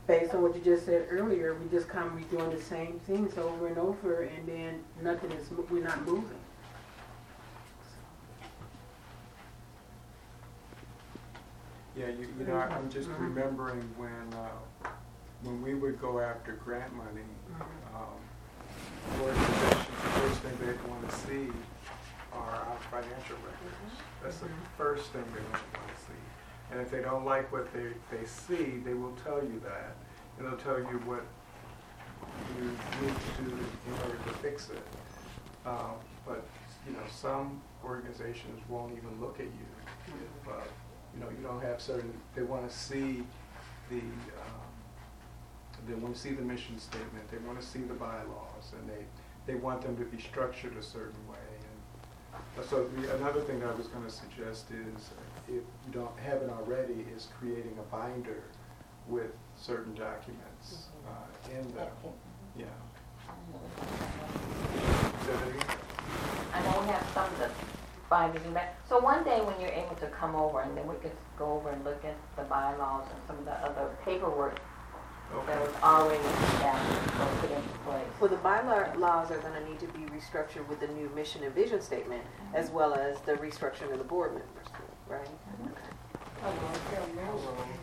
based on what you just said earlier, we just kind of be doing the same things over and over, and then nothing is, we're not moving. Yeah, you, you know, I- I'm just Mhm. remembering when, uh, when we would go after grant money, um, organizations, the first thing they'd want to see are our financial records. That's the first thing they want to see. And if they don't like what they, they see, they will tell you that. And they'll tell you what you need to do in order to fix it. Um, But, you know, some organizations won't even look at you if, uh, you know, you don't have certain, they want to see the, um, they want to see the mission statement, they want to see the bylaws, and they, they want them to be structured a certain way. And So the, another thing I was going to suggest is, if you don't, haven't already, is creating a binder with certain documents uh, in them, yeah. That? I know we have some of the binders and back. So one day when you're able to come over and then we could go over and look at the bylaws and some of the other paperwork that was already established or put into place. Well, the bylaws are gonna need to be restructured with the new mission and vision statement, as mm-hmm. well as the restructuring of the board members, right?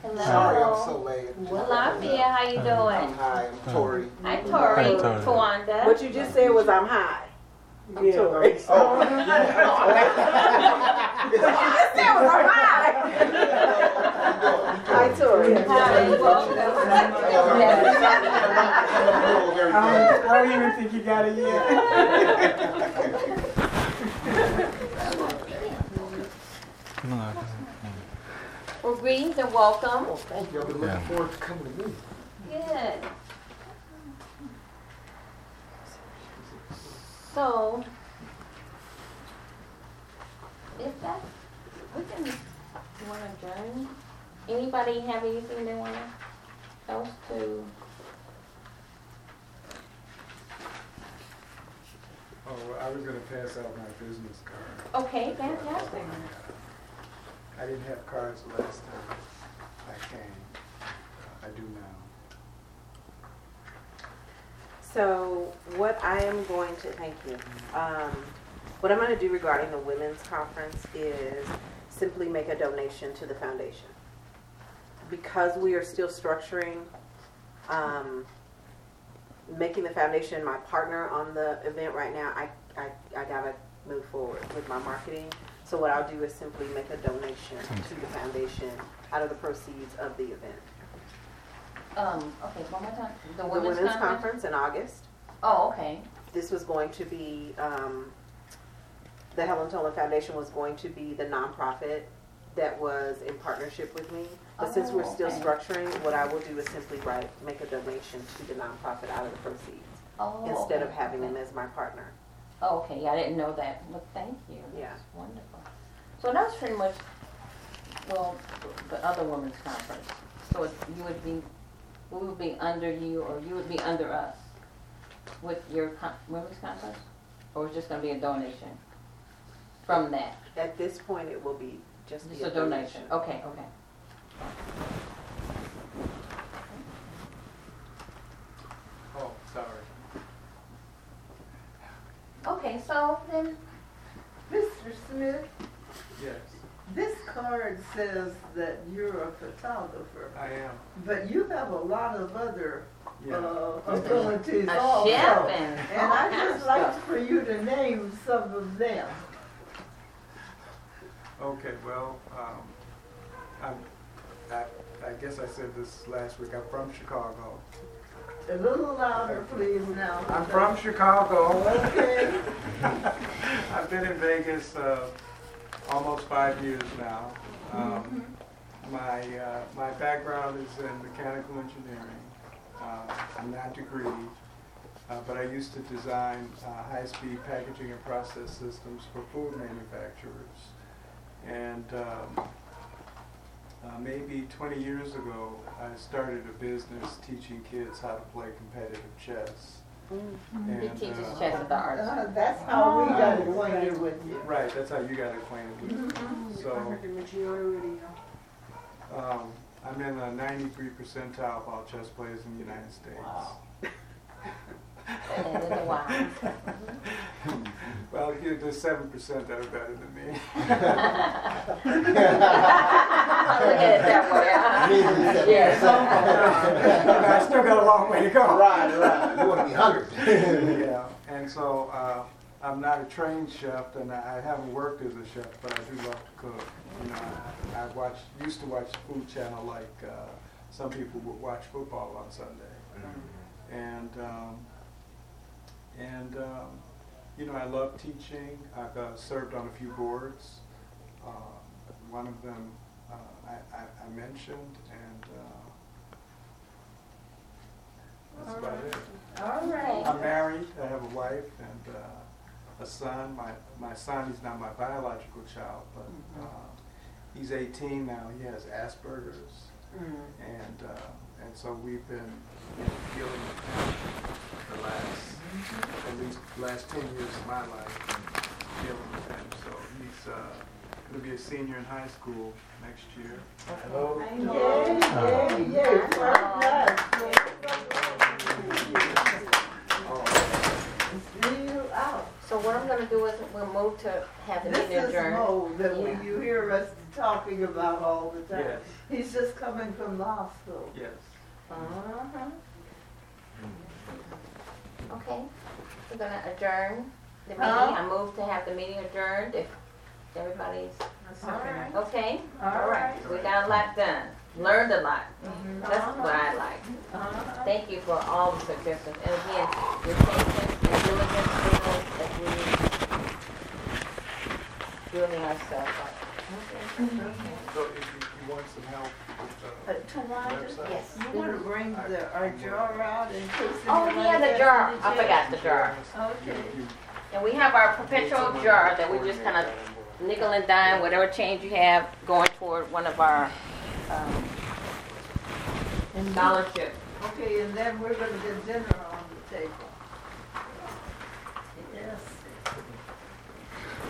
Hello. Sorry, I'm so late. Lafayette, how you doing? Hi, I'm Tori. Hi Tori, Hi, Tori. Tawanda. What you just said was, I'm high. I'm sorry. Oh, What you just said was, I'm high. Hi, Tori. Welcome. I don't, I don't even think you got it yet. No, Well, greetings and welcome. Well, thank you. I've been looking Yeah. forward to coming to meet. Good. So, if that, we can, you wanna adjourn? Anybody have anything they wanna, else to? Oh, I was going to pass out my business card. Okay, fantastic. I didn't have cards last time I came. I do now. So what I am going to, thank you. Um, what I'm going to do regarding the women's conference is simply make a donation to the foundation. Because we are still structuring, um, making the foundation my partner on the event right now, I, I, I gotta move forward with my marketing. So what I'll do is simply make a donation to the foundation out of the proceeds of the event. Um, okay, one more time. The The women's conference? conference in August. Oh, okay. this was going to be, um, the Helen Tolan Foundation was going to be the nonprofit that was in partnership with me. But since we're Oh, still okay. structuring, what I will do is simply write, make a donation to the nonprofit out of the proceeds, Oh, instead of okay, having okay. them as my partner. Oh, okay, yeah, I didn't know that. but thank you. Yeah. That's wonderful. So that's pretty much, well, the other women's conference. So it- you would be we would be under you or you would be under us with your con- women's conference? Or it's just gonna be a donation from that? At this point, it will be just Just be a donation? Okay, okay. Oh, sorry. Okay, so then, Mr. Smith, Yes, this card says that you're a photographer, I am. but you have a lot of other Yeah. uh, abilities a also. chef and And I'd just like stuff. for you to name some of them. Okay, well, um, I'm, I, I guess I said this last week. I'm from Chicago. A little louder, please, now. I'm from Chicago. Okay. I've been in Vegas uh, almost five years now. Um, my, uh, my background is in mechanical engineering. Uh, I'm not degree, uh, but I used to design uh, high-speed packaging and process systems for food manufacturers. And um, uh, maybe 20 years ago, I started a business teaching kids how to play competitive chess. He teaches uh, chess at the arts. Uh, That's how we got acquainted with you. Right, that's how you got acquainted with me. I So, heard the Maggiore radio. um, I'm in the 93 percentile of all chess players in the United States. And then a while. Well, you- there's 7% that are better than me. Look at it that way, huh? Yes. But I still got a long way to go. Right, right. You want to be hungry. Yeah, and so uh, I'm not a trained chef, and I I haven't worked as a chef, but I do love to cook. You know, I, I watch, used to watch the Food Channel like uh, some people would watch football on Sunday. And, um, and um, you know, I love teaching. I've uh, served on a few boards. Uh, one of them uh, I, I, I mentioned, and uh, that's about it. All right. I'm married. I have a wife and uh, a son. My, my son, he's not my biological child, but uh, he's 18 now. He has Asperger's. And, uh, and so we've been you know, dealing with him the last, at least last 10 years of my life, dealing with him. So he's uh, going to be a senior in high school next year. Hello. Yay, yay, yay, first class. See you out. So what I'm gonna do is we'll move to have the meeting This is adjourned. Mo that we, Yeah. you hear us talking about all the time. Yes. He's just coming from the hospital. Yes. Uh-huh. Okay, we're gonna adjourn the meeting. Huh? I move to have the meeting adjourned if everybody's All right. okay. All right. We got a lot done, learned a lot. That's Uh-huh. what I like. Uh-huh. Thank you for all the suggestions. And again, your patience and diligence signals that we building ourselves up. So if you, you want some help Uh, with Tawanda, Yes. you want to bring the, our jar out in case Oh, yeah, the jar. any I forgot the jar. Okay. you, you And we have our perpetual jar that we just kind of nickel and dime, whatever change you have, going toward one of our um, scholarship. Okay, and then we're gonna get dinner on the table. Yes.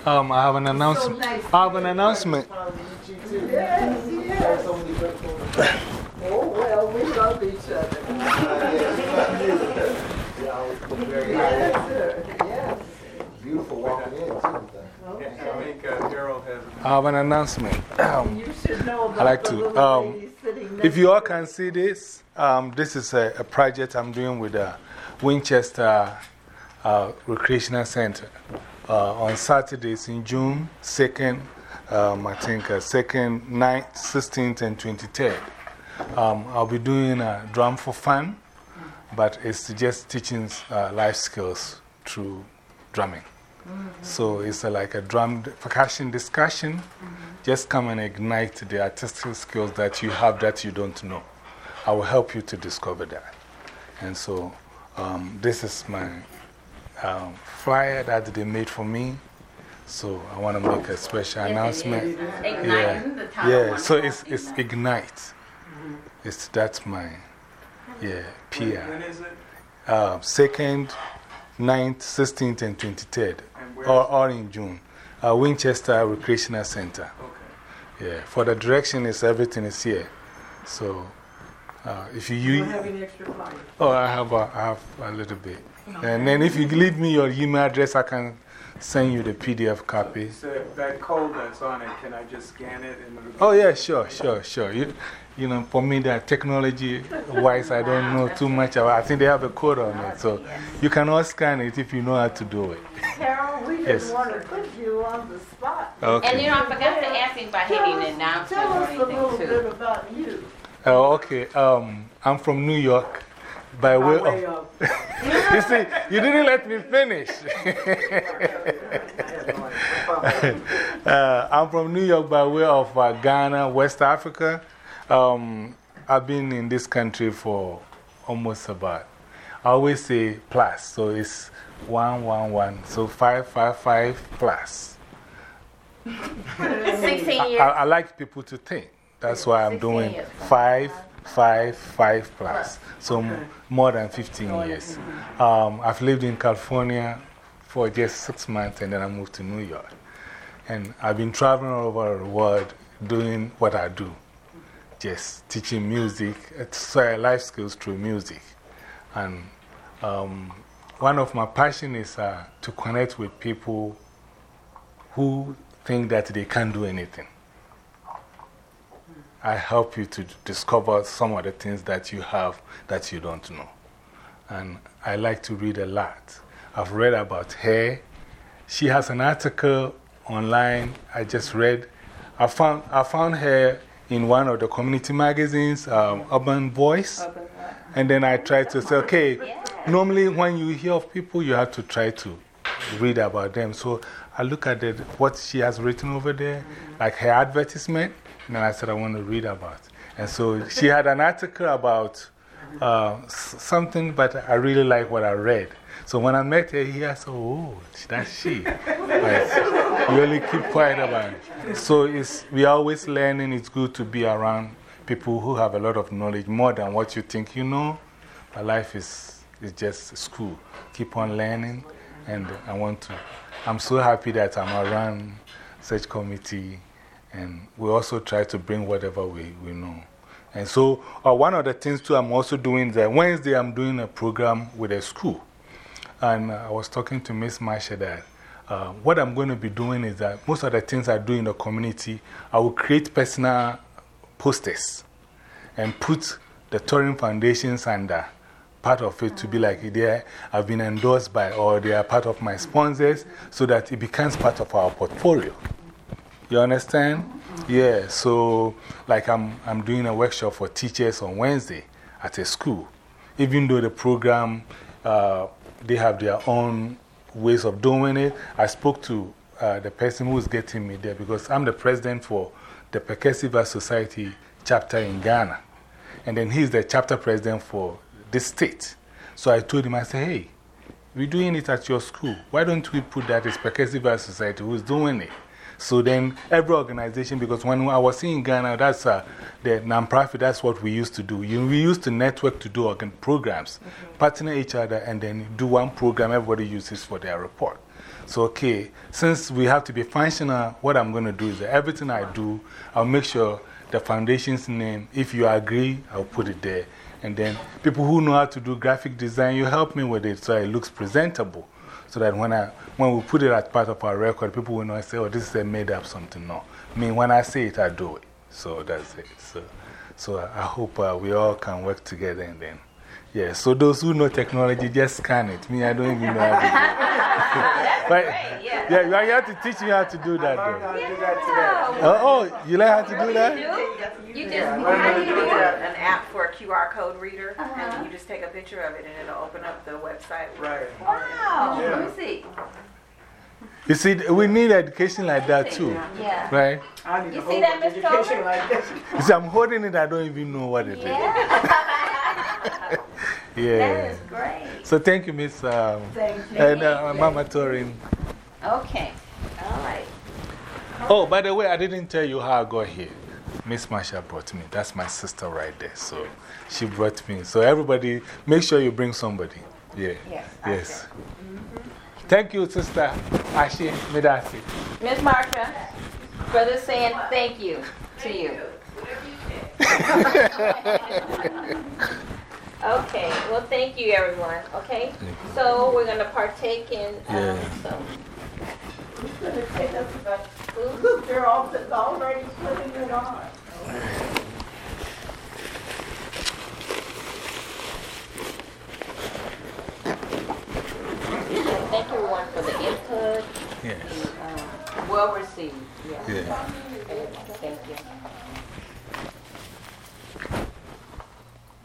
Um, I have an So announcement. nice. I have an announcement. Yes, yes. Oh, well, we love each other. Yes, sir, yes. Beautiful walking in, too. I think uh, Harold has an I have an announcement. Um, You should know I like to, um, lady sitting next If you all to can see this, um, this is a, a project I'm doing with the Winchester uh, Recreational Center. Uh, on Saturdays in June 2nd, um, I think uh, 2nd, 9th, 16th, and 23rd. Um, I'll be doing a drum for fun, but it's just teaching uh, life skills through drumming. So it's a, like a drum percussion discussion. Just come and ignite the artistic skills that you have that you don't know. I will help you to discover that. And so um, this is my um, flyer that they made for me. So I want to make a special announcement. Igniting the town. Yeah, so it's, it's Ignite. It's, that's my Yeah, When- When is it? Uh, 2nd, 9th, 16th, and 23rd, And where? all, all in June. Uh, Winchester Recreational Center. Okay. Yeah, for the direction is everything is here. So uh, if you You use. don't have any extra flyers? Oh, I have a, I have a little bit. And then if you leave me your email address, I can send you the PDF copy. So that code that's on it, can I just scan it and? Oh, yeah, sure, sure, sure. You, you know, for me, that technology wise, I don't know too much about I think they have a code on it. So you can all scan it if you know how to do it. Carol, we Yes. just want to put you on the spot. Okay. And you know, I forgot to ask him about hitting the announcement Tell or us a little anything bit about you. Oh, okay. Um, I'm from New York by way By way of. of, you see, you didn't let me finish. uh, I'm from New York by way of uh, Ghana, West Africa. Um, I've been in this country for almost about, I always say plus, so it's 111, so 555 plus. 16 I, years. I like people to think. That's why I'm 16 doing years. five, five, five plus. So m- more than 15 years. Um, I've lived in California for just six months and then I moved to New York. And I've been traveling all over the world doing what I do. Just teaching music, uh, life skills through music. And um, one of my passions is uh, to connect with people who think that they can't do anything. I help you to discover some of the things that you have that you don't know. And I like to read a lot. I've read about her. She has an article online I just read. I found, I found her in one of the community magazines, um, Urban Voice. And then I tried to say, okay, normally when you hear of people, you have to try to read about them. So I look at the, what she has written over there, like her advertisement, and I said, I want to read about. it. And so she had an article about uh, something, but I really like what I read. So when I met her here, I said, oh, that's she. Like, you really keep quiet about it. So it's, we are always learning. It's good to be around people who have a lot of knowledge, more than what you think you know. But life is, is just school. Keep on learning. And I want to, I'm so happy that I'm around such committee. And we also try to bring whatever we, we know. And so, uh, one of the things too, I'm also doing that Wednesday, I'm doing a program with a school. And uh, I was talking to Miss Marsha that uh, what I'm going to be doing is that most of the things I do in the community, I will create personal posters and put the Tolan Foundations under part of it to be like they have been endorsed by or they are part of my sponsors so that it becomes part of our portfolio. You understand? Yeah, so like I'm, I'm doing a workshop for teachers on Wednesday at a school. Even though the program, uh, they have their own ways of doing it, I spoke to uh, the person who is getting me there because I'm the president for the Percussive Society chapter in Ghana. And then he's the chapter president for this state. So I told him, I said, hey, we're doing it at your school. Why don't we put that as Percussive Society who's doing it? So then every organization, because when I was in Ghana, that's uh, the nonprofit, that's what we used to do. You, we used to network to do organ programs, partner each other, and then do one program everybody uses for their report. So, okay, since we have to be functional, what I'm going to do is that everything I do, I'll make sure the foundation's name, if you agree, I'll put it there. And then people who know how to do graphic design, you help me with it so it looks presentable. So that when, I, when we put it as part of our record, people will not say, oh, this is a made up something. No. I mean, when I say it, I do it. So that's it. So, so I hope uh, we all can work together and then. Yeah, so those who know technology, just scan it. Me, I don't even know how to do it. but, yeah. yeah, you have to teach me how to do that. Learn though. how to do that today. Oh, oh, you learn how to do that? You just, Yeah, how learn how do to you do do an app for a QR code reader, -huh. and uh-huh. you just take a picture of it, and it'll open up the website. Right. Wow, Yeah. let me see. You see, we need education like that too, Yeah. right? I need You a see whole that, bunch of Miss education like this. You see, I'm holding it, I don't even know what it is. Yeah. Yeah. That is great. So thank you, Miss um, Thank you. and uh, Mama Torin. Okay, all right. Oh, by the way, I didn't tell you how I got here. Miss Marsha brought me. That's my sister right there. So she brought me. So everybody, make sure you bring somebody. Yeah. Yes, I Yes. Thank you, Sister Ashi Medasi. Miss Marsha, brother saying thank you to you. Okay, well, thank you, everyone. Okay, so we're going to partake in um, Yeah. some. Look, they're all, already putting it on. Thank you, everyone, for the input. Yes. Um, well received. Yes. Yeah. Thank you.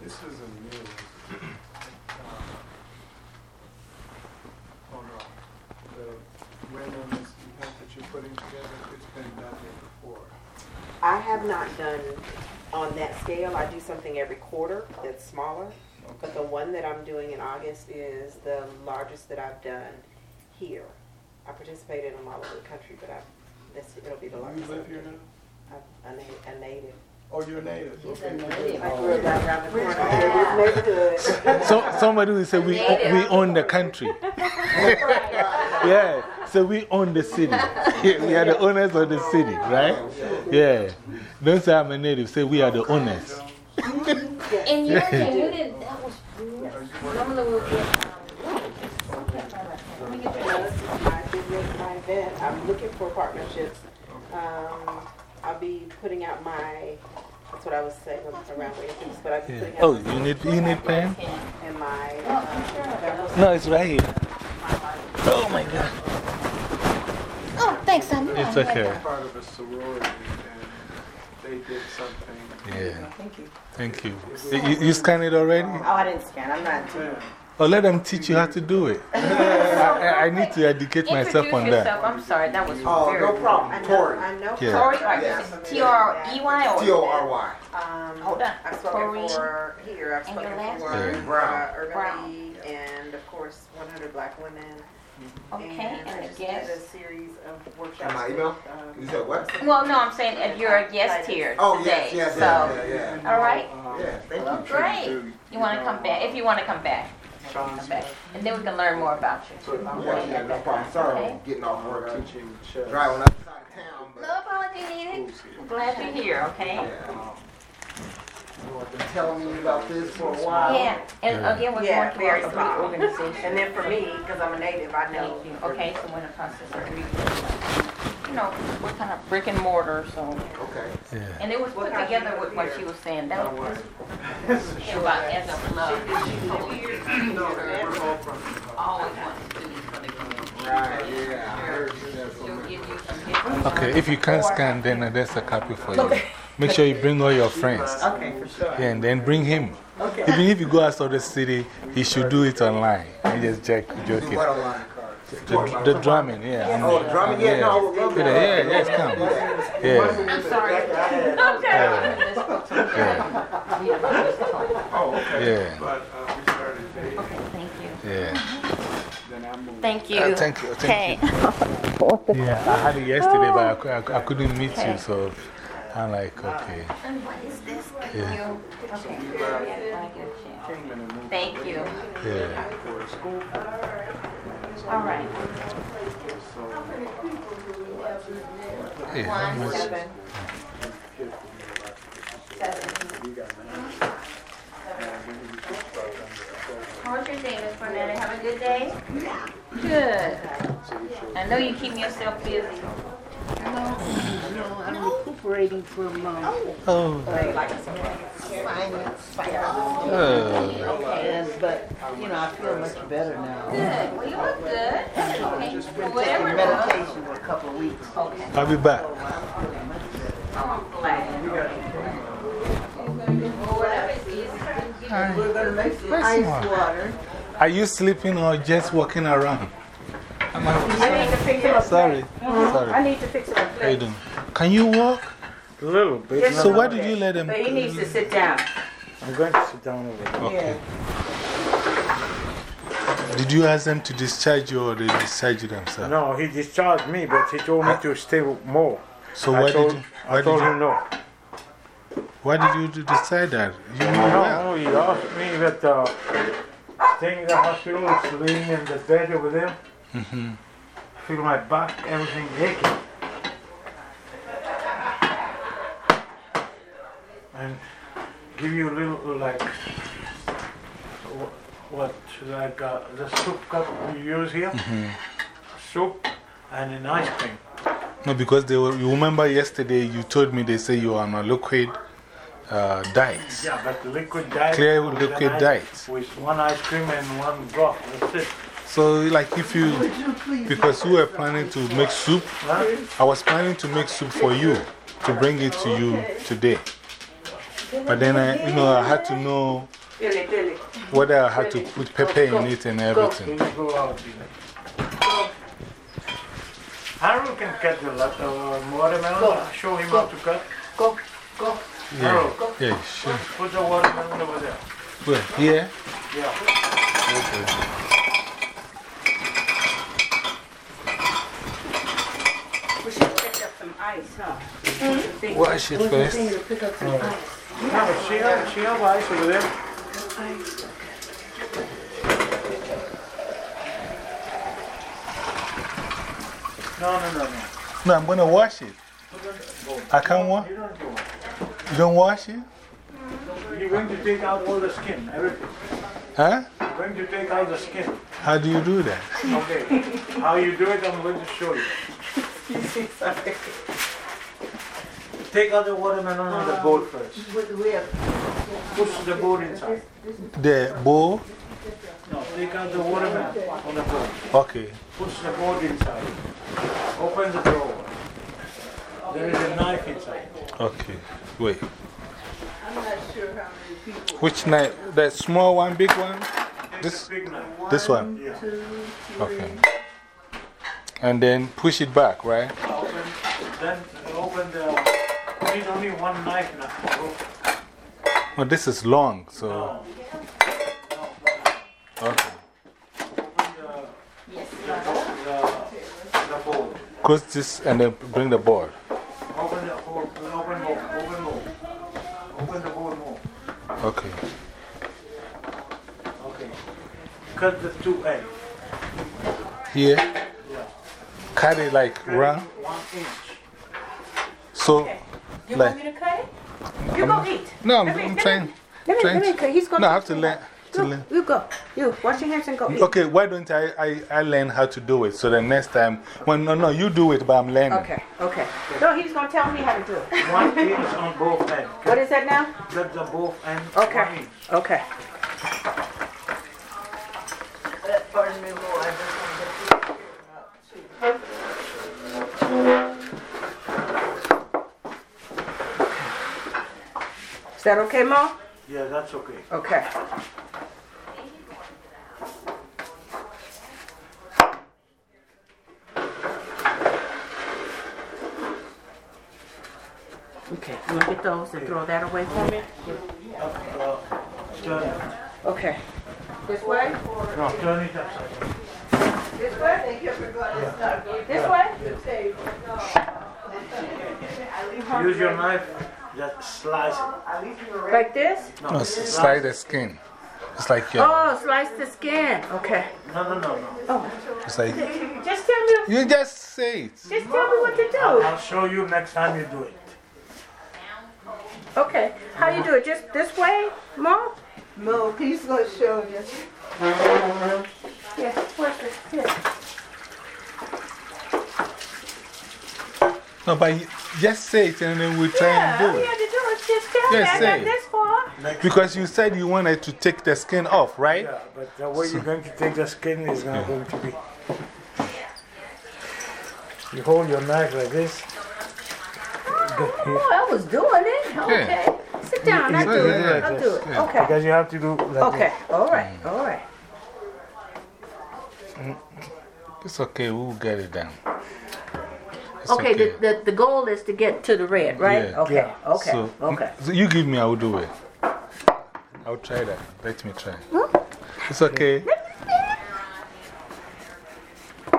This is a new. Oh no, the windowless event that you're putting together, it's been done before. I have not done on that scale. I do something every quarter that's smaller. But the one that I'm doing in August is the largest that I've done here. I participated in them all over the country, but I, this, it'll be the You largest. live I've here now? I'm a, na- a native. Oh, you're native, a okay. native. I grew up right around the corner from this neighborhood. So, somebody will say we, Native. we own the country. yeah. So we own the city. we are the owners of the city, right? Yeah. Don't say I'm a native. Say we are the owners. And you, and you didn't, that was, some of them will get, um, let me get your notes. My event, I'm looking for partnerships. Um, I'll be putting out my, that's what I was saying around Wednesdays, but I'll be Yeah. putting out. Oh, you need, you need pen? And my, uh, No, it's right here. Oh my God. Oh, thanks, I knew It's had okay. that. Part of a sorority and they did something. Yeah. Thank you. Thank you. You, you- you scan it already? Oh, I didn't scan. I'm not. Yeah. Or let them teach you how to do it. I, I- I need to educate myself Introduce on that. I'm sorry, that was Oh, very no rude. problem. I know, Tori. I know. Yeah. Tori, Yes. T R E Y or? T O R Y. Um, Hold on. I've spoken Tori. for here, I've spoken last for name? uh, Brown. Urban Brown. League and of course 100 Black Women. Okay, And I and a just did guest? a series of workshops. And my with, email? um, You said what? Well, no, I'm saying if you're a guest here Oh, today, yes, yes, so, yeah, yeah, yeah. all right? Yeah, thank Well, you. great. You want to come back, if you want to come back, come back. And then we can learn more about you. So I'm Yeah, yeah, no problem. Sorry, Okay. I'm getting off work too. teaching. Driving outside of town, but. No apology needed. I'm glad you're here, okay? Yeah. You know, I've been telling me about this for a while. Yeah, and again, we're Yeah, going to a small. great organization. And then for me, because I'm a native, I know. You. Okay, so when it comes to certain, you know, we're kind of brick and mortar, so. Okay. Yeah. And it was put What together you with what she was saying, that Now was what? about as a love. No, we're all from. Always wants to do for the community. Right, yeah, I heard you that from. give you some different. Okay, if you can't scan, then uh, there's a copy for you. Make sure you bring all your friends. Okay, for sure. Yeah, and then bring him. Okay. Even if you go outside the city, he should do it online. I just joke, Do joking. The, the drumming, yeah. Oh, the drumming? Yeah, no, I would love Yeah, yeah, yes, come. Yeah. I'm sorry. Yeah. Oh, okay. Yeah. But uh, we started dating, Thank you. Yeah. then I moved. Thank you. Uh, thank you. Okay. You. Yeah, I had it yesterday, but I, I, I couldn't meet you, so I'm like, okay. And what is this? Thank Yeah. you. Okay. I get you. Came in and moved Thank you. Yeah. All right. So, Hey, One, much? seven, we got married. And when we first started, I How was your day, Miss Burnett? Have a good day? Good. I know you keep yourself busy. No, no, I'm recuperating from, um, Oh. sinus. Oh. And, but, you know, I feel much better now. Good. Well, you look good. Okay. Well, Been whatever taking it for a couple of weeks. Okay. I'll be back. Oh, I'm glad. Well, whatever it is. We're gonna make some Where's ice water. Are you sleeping or just walking around? I'm I need to fix it up. sorry. I need to fix it up. How? Can you walk? A little bit. Just So a why little did you let him? But he needs to sit down. I'm going to sit down over there. Okay. Did you ask them to discharge you or they discharged you themselves? No, he discharged me, but he told me to stay more. So I why told, did you? I Why told did you? him no. Why did you decide that? You knew well. No, he asked me that uh, staying in the hospital, is laying in the bed over there. -hmm. Feel my back, everything aching. And give you a little, like, what, like uh, the soup cup you use here? -hmm. Soup and an ice cream. No, because they were, you remember yesterday you told me they say you are on a liquid uh, diet. Yeah, but liquid diet. Clear liquid diet. With one ice cream and one broth, that's it. So, like, if you, you because we were planning to make soup, I was planning to make soup for you to bring it to you today. But then I, you know, I had to know whether I had to put pepper in it and everything. you go out, Tina? Harold can cut the lot of watermelon. Show him how to cut. Go, go. Yeah, Harold, yeah, sure. put the watermelon over there. Where? Here? Yeah. Okay. We should pick up some ice, huh? Wash it first. pick up some oh. ice. No, she have, she have ice over there. No, no, no, no. No, I'm going to wash it. I can't wash don't it. You don't wash it? You're going to take out all the skin, everything. Huh? You're going to take out the skin. How do you do that? Okay. How you do it, I'm going to show you. Take out the watermelon on the bowl um, first. We- we Push the bowl inside. The bowl? No, take out the watermelon on the board. Okay. Push the bowl inside. Open the drawer. There is a knife inside. Okay. Wait. I'm not sure how many people. Which knife? The small one, big one? Take This- big knife. This one? Yeah. Two, Okay. Three. And then push it back, right? Open, then open the. You need only one knife now. Well, this is long, so. No. Okay. Open the, the, the board. Close this and then bring the board. Open the board. Open more. Open more. Open the board more. Okay. Okay. Cut the two ends. Here? Yeah. Cut it like Cut it round. One inch. So, You like. want me to cut it? You go eat. No, I'm, Let me- I'm let trying. Let me, trying let me cut. He's going No, I have to learn. To learn. you go. You wash your hands and go eat. Okay, why don't I, I, I learn how to do it so the next time, when, no, no, you do it, but I'm learning. Okay, okay. No, he's going to tell me how to do it. One inch on both ends. What is that now? Cut the both ends. Okay. One inch. Okay. Uh, Pardon me, Mo, I just want to get you out too. Is that okay, Mo? Yeah, that's okay. Okay. Okay, you want to get those and throw that away for me? Up, turn it. Okay. This way? No, turn it upside down. This way, I think everybody start going This way? to the table. Use your knife, just slice it. Like this? No, s- slide the skin. It's like, your, Oh, slice the skin. Okay. No, no, no, no. Oh. it's like, Just tell me, you just say it. just tell me what to do. I'll show you next time you do it. Okay. How you do it? Just this way, Mo? Mo, he's going to show you. Yeah. Where's this? Here. No, but just say it and then we try Yeah, and do it. have to do is just tell me Yes, I say got it. this far. Because you said you wanted to take the skin off, right? Yeah, but the way you're going to take the skin is not going to be. You hold your knife like this. Oh, I was doing it. Okay. Sit down. I'll do do it. it I'll do this, it. Okay. Because you have to do like Okay. All right. All right. It's okay, we'll get it done. It's Okay. The, the, the goal is to get to the red, right? Yeah. Okay. Yeah. Okay. So, okay. so you give me, I will do it. I'll try that. Let me try. It's okay.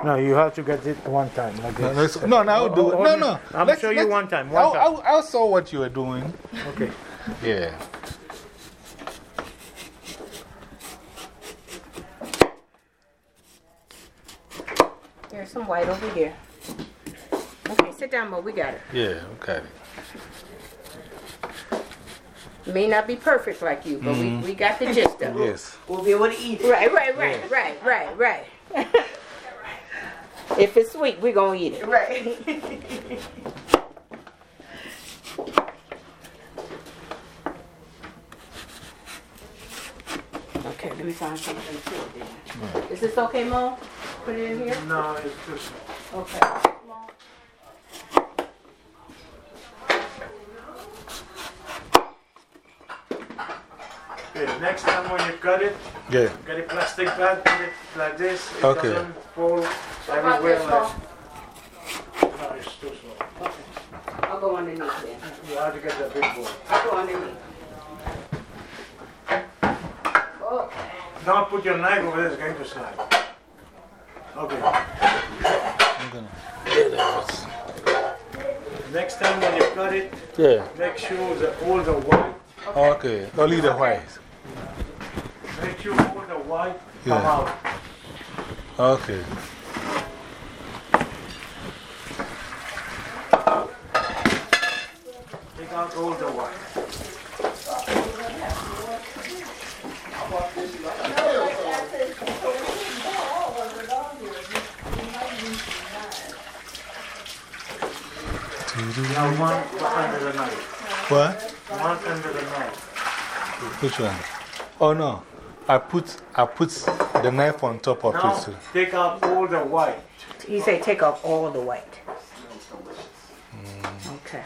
No, you have to get it one time like No, this. no, no, no, I'll do it. Oh, no, no. I'm let's- show you one time. One I'll, time. I'll, I'll saw what you were doing. Okay. Yeah. Here's some white over here. Okay, sit down, Mo. We got it. Yeah, okay. May not be perfect like you, but we, mm-hmm. we got the gist of it. Yes. We'll be able to eat it. Right, right, right, right, right, right. if it's sweet, we're going to eat it. Right. Okay, let me find something to put Is this okay, Mo? Put it in here? No, it's too small. Okay. Okay, next time when you cut it, Yeah. get a plastic bag, put it like this. It Okay. doesn't fall What everywhere like. No, it's too small. I'll go underneath there. You have to get the big boy. I'll go underneath. Okay. Don't put your knife over there, it's going to slide. Okay. Next time when you cut it, Yeah. make sure that all the white, Okay. Only the white. make sure all the white come out. Okay. Take out all the white. Now one under the knife. What? One under the knife. Which one? Oh no. I put, I put the knife on top of Now it. so- take out all the white. He said take off all the white. Okay.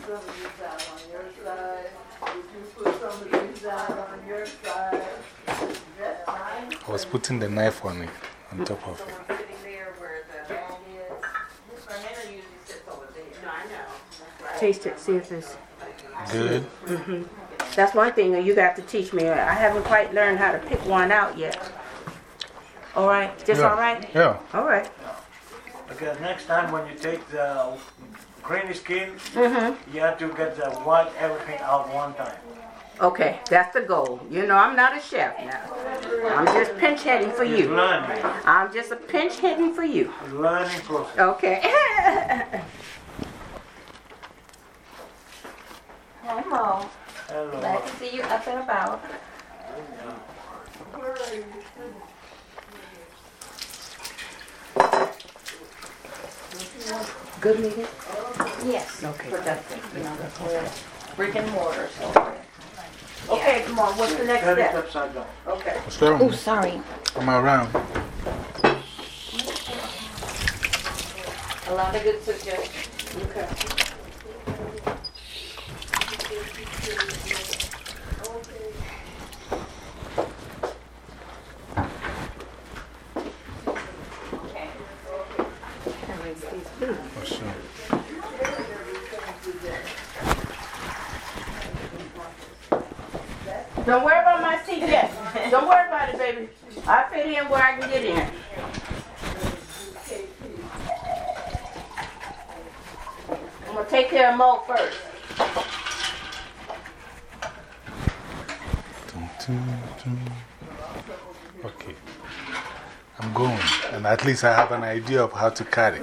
Some of these out on your side, would you put some of these out on your side? That's fine. I was putting the knife on it, on top of it. Sitting there where the bag is. Fernando usually sits over there. No, I know. Taste it, see if it's. Good? Mm -hmm. That's one thing you got to teach me. I haven't quite learned how to pick one out yet. All right? Just Yeah. all right? Yeah. All right. Because next time when you take the creamy skin, Mm-hmm. you have to get the white everything out one time. Okay, that's the goal. You know, I'm not a chef now. I'm just pinch hitting for It's you. learning. I'm just a pinch hitting for you. Learning process. Okay. Hi, Mo. Hello. Glad to see you up and about. Good meeting? Yes. Okay. Productive, you know, brick and mortar, so. Okay, come on, what's the next Turn it step? upside down. Okay. What's wrong? Oh, sorry. I'm around. A lot of good suggestions. Okay. Okay. That makes these blue. For sure. Don't worry about my seat yet. Don't worry about it, baby. I fit in where I can get in. I'm gonna take care of Mo first. Dun, dun, dun. Okay. I'm going. And at least I have an idea of how to cut it.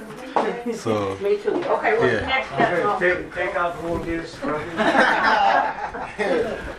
So, Me too. Okay, what's Yeah. next step, Okay, take, take out all this.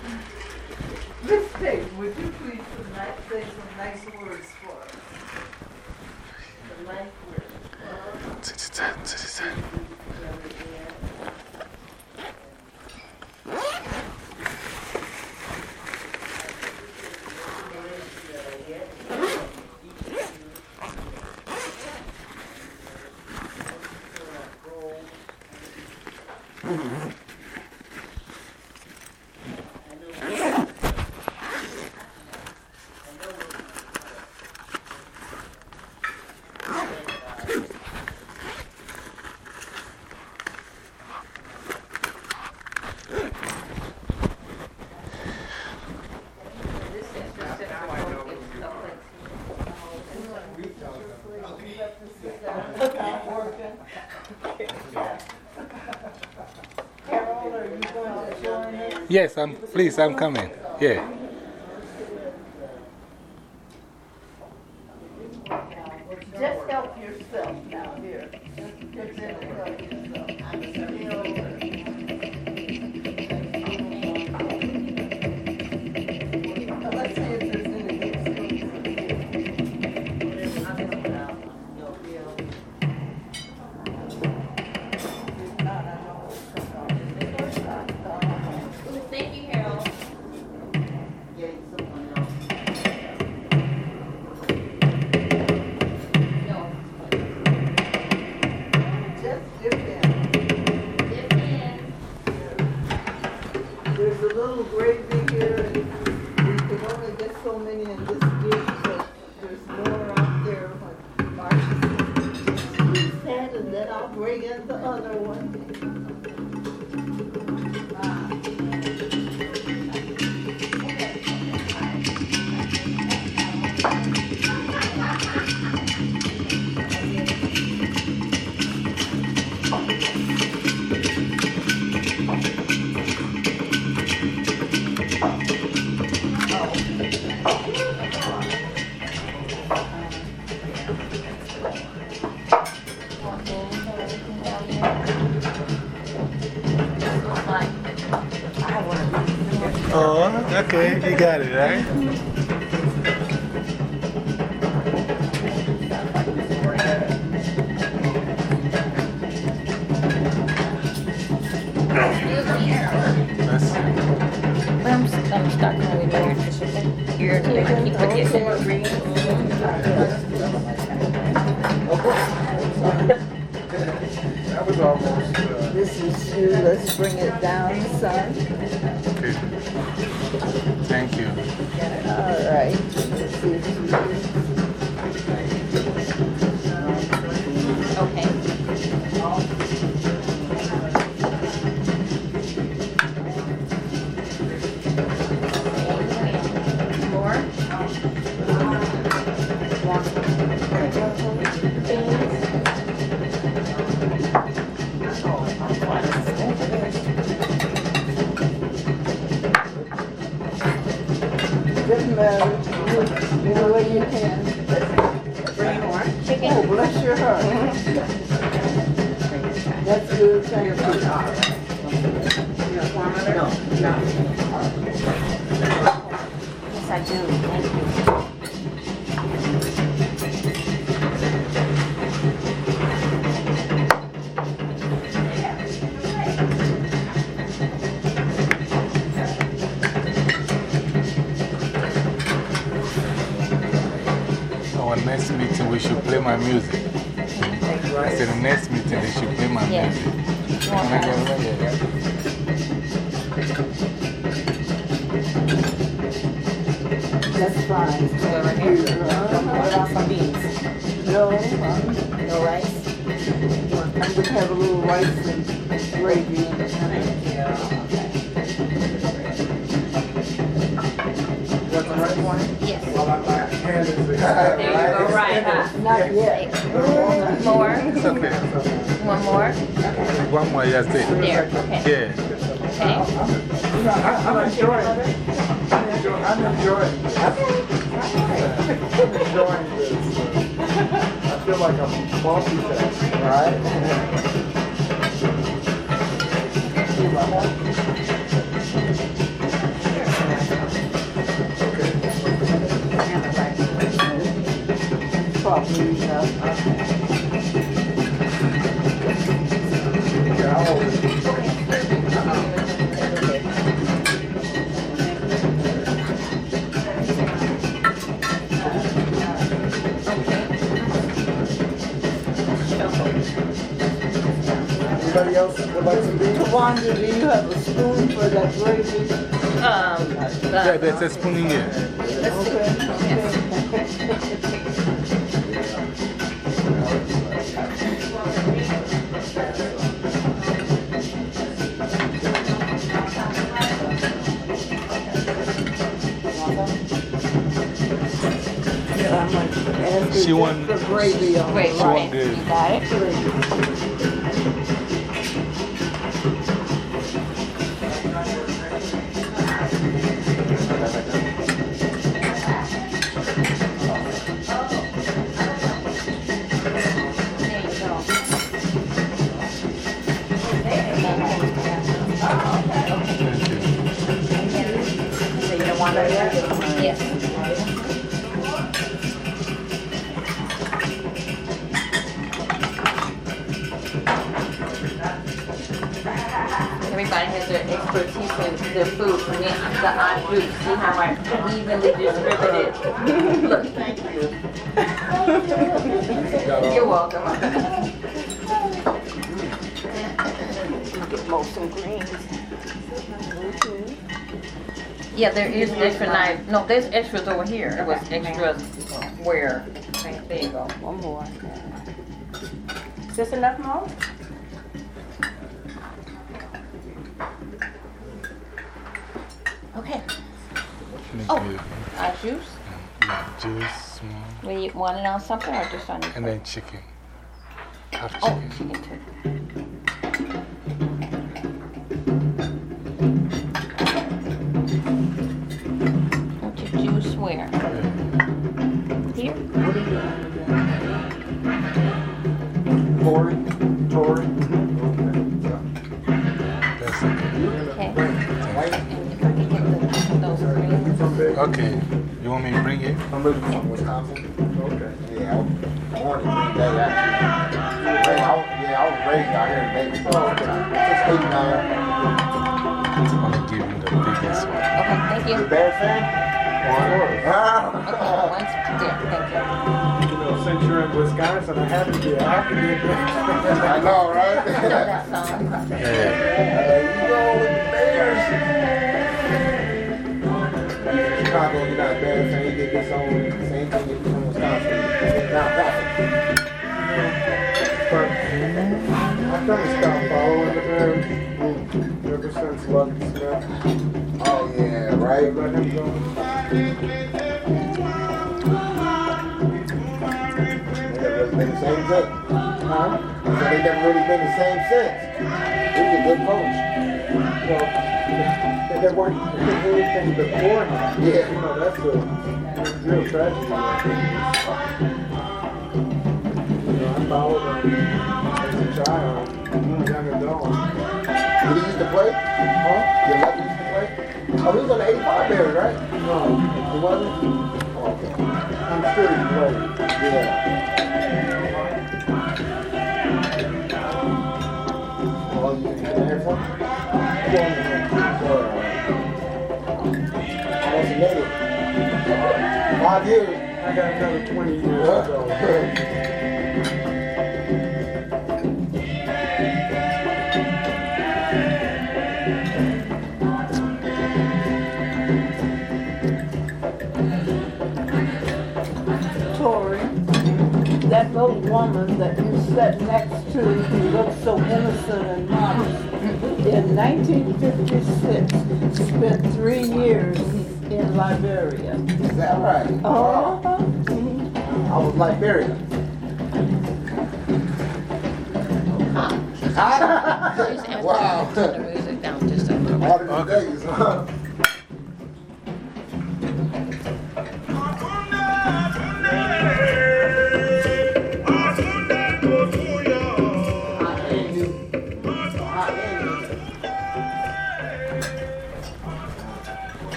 Yes, I'm, please, I'm coming. Yeah. Okay, you got it, right? That's I'm, stuck the keep it. That was almost. This is you. Let's bring it down, son. ちょっと。Everybody has their expertise in their food. When they the odd food. see how I evenly distributed. it. Look. Thank you. You're welcome. Get most some greens. Yeah, there is extra knife. No, there's extras over here. It was extras where? There you go. One more. Is this enough more? Okay. Thank Oh. you. Uh, juice? Yeah, juice, small. Will want it on something or just on? and then chicken. Half Oh, chicken. chicken too. Tori, Tori. That's okay. Okay. And if I can get the- those greens. Okay. You want me to bring it? I'm really from Wisconsin. Okay. Yeah, I was born in Green Bay, actually. I was- Yeah, I was raised out here in Vegas. So, just 89. I'm going to give you the biggest one. Okay, thank You a you. Bears fan? Okay, Ah. one's there, thank You know, since you're in Wisconsin, I have to be, I have to be a Bears I know, right? you. No. Yeah. you go with the Bears. Chicago, you're not a Bears fan. You get this on same thing you from Wisconsin. It's not that. But I kind of stopped following the Bears ever since Lovie Smith. Oh, yeah, right? Let him go. Same since. Huh? So they never really been the same since. He's a good coach. Well, if they weren't anything before him, Yeah. you know, that's a real tragedy. You know, I followed him as a child, young adult. Did he used to play? Huh? Did Lovie used to play? Oh, he was on the 85 Bears, right? No, it wasn't. Oh, okay. I'm sure he played. Yeah. Five years. I got another 20 years to go. Tori, that little woman that sat next to who looked so innocent and modest, in 1956 spent three years in Liberia. Is that right? Oh, I was Liberia. She's Wow. to turn the music down just a little bit.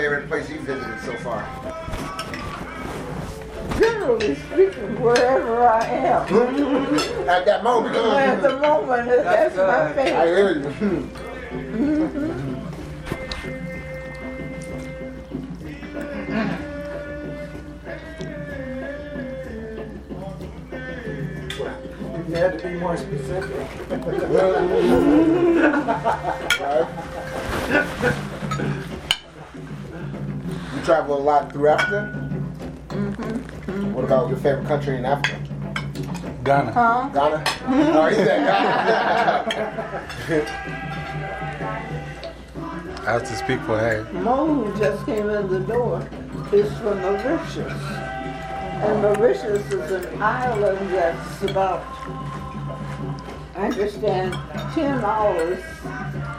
Favorite place you've visited so far? generally speaking, wherever I am. At that moment. At the moment, that's my uh, favorite. I hear you. Mm-hmm. You had to be more specific. You travel a lot through Africa? Mm-hmm. What about your favorite country in Africa? Ghana. Huh? Ghana? Oh, he said Ghana. I have to speak for her. Mo, who just came in the door, is from Mauritius. And Mauritius is an island that's about, I understand, 10 hours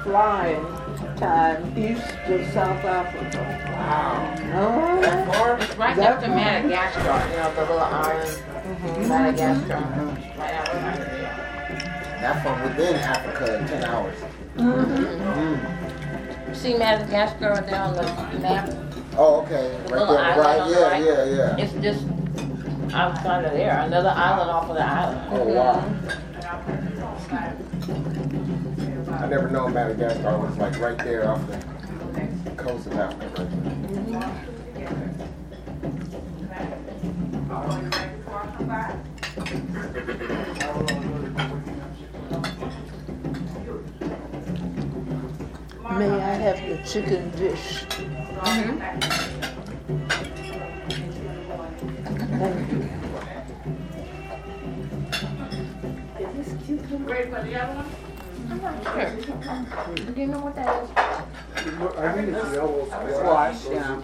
flying time east of South Africa. wow. Oh, That far? It's right That after Madagascar, you know, the little island. Mm-hmm. Madagascar. Mm-hmm. Right out under there. That's from within Africa in 10 hours. You see Madagascar there on the map? Oh, okay. The Right there. Right, on the yeah, right? yeah, yeah. It's just outside of there, another island off of the island. Oh, wow. I never known Madagascar was like right there off the coast of Africa. Right there. May I have the chicken dish? Thank you. Do you know what that is? I think it's yellow Squash, yeah.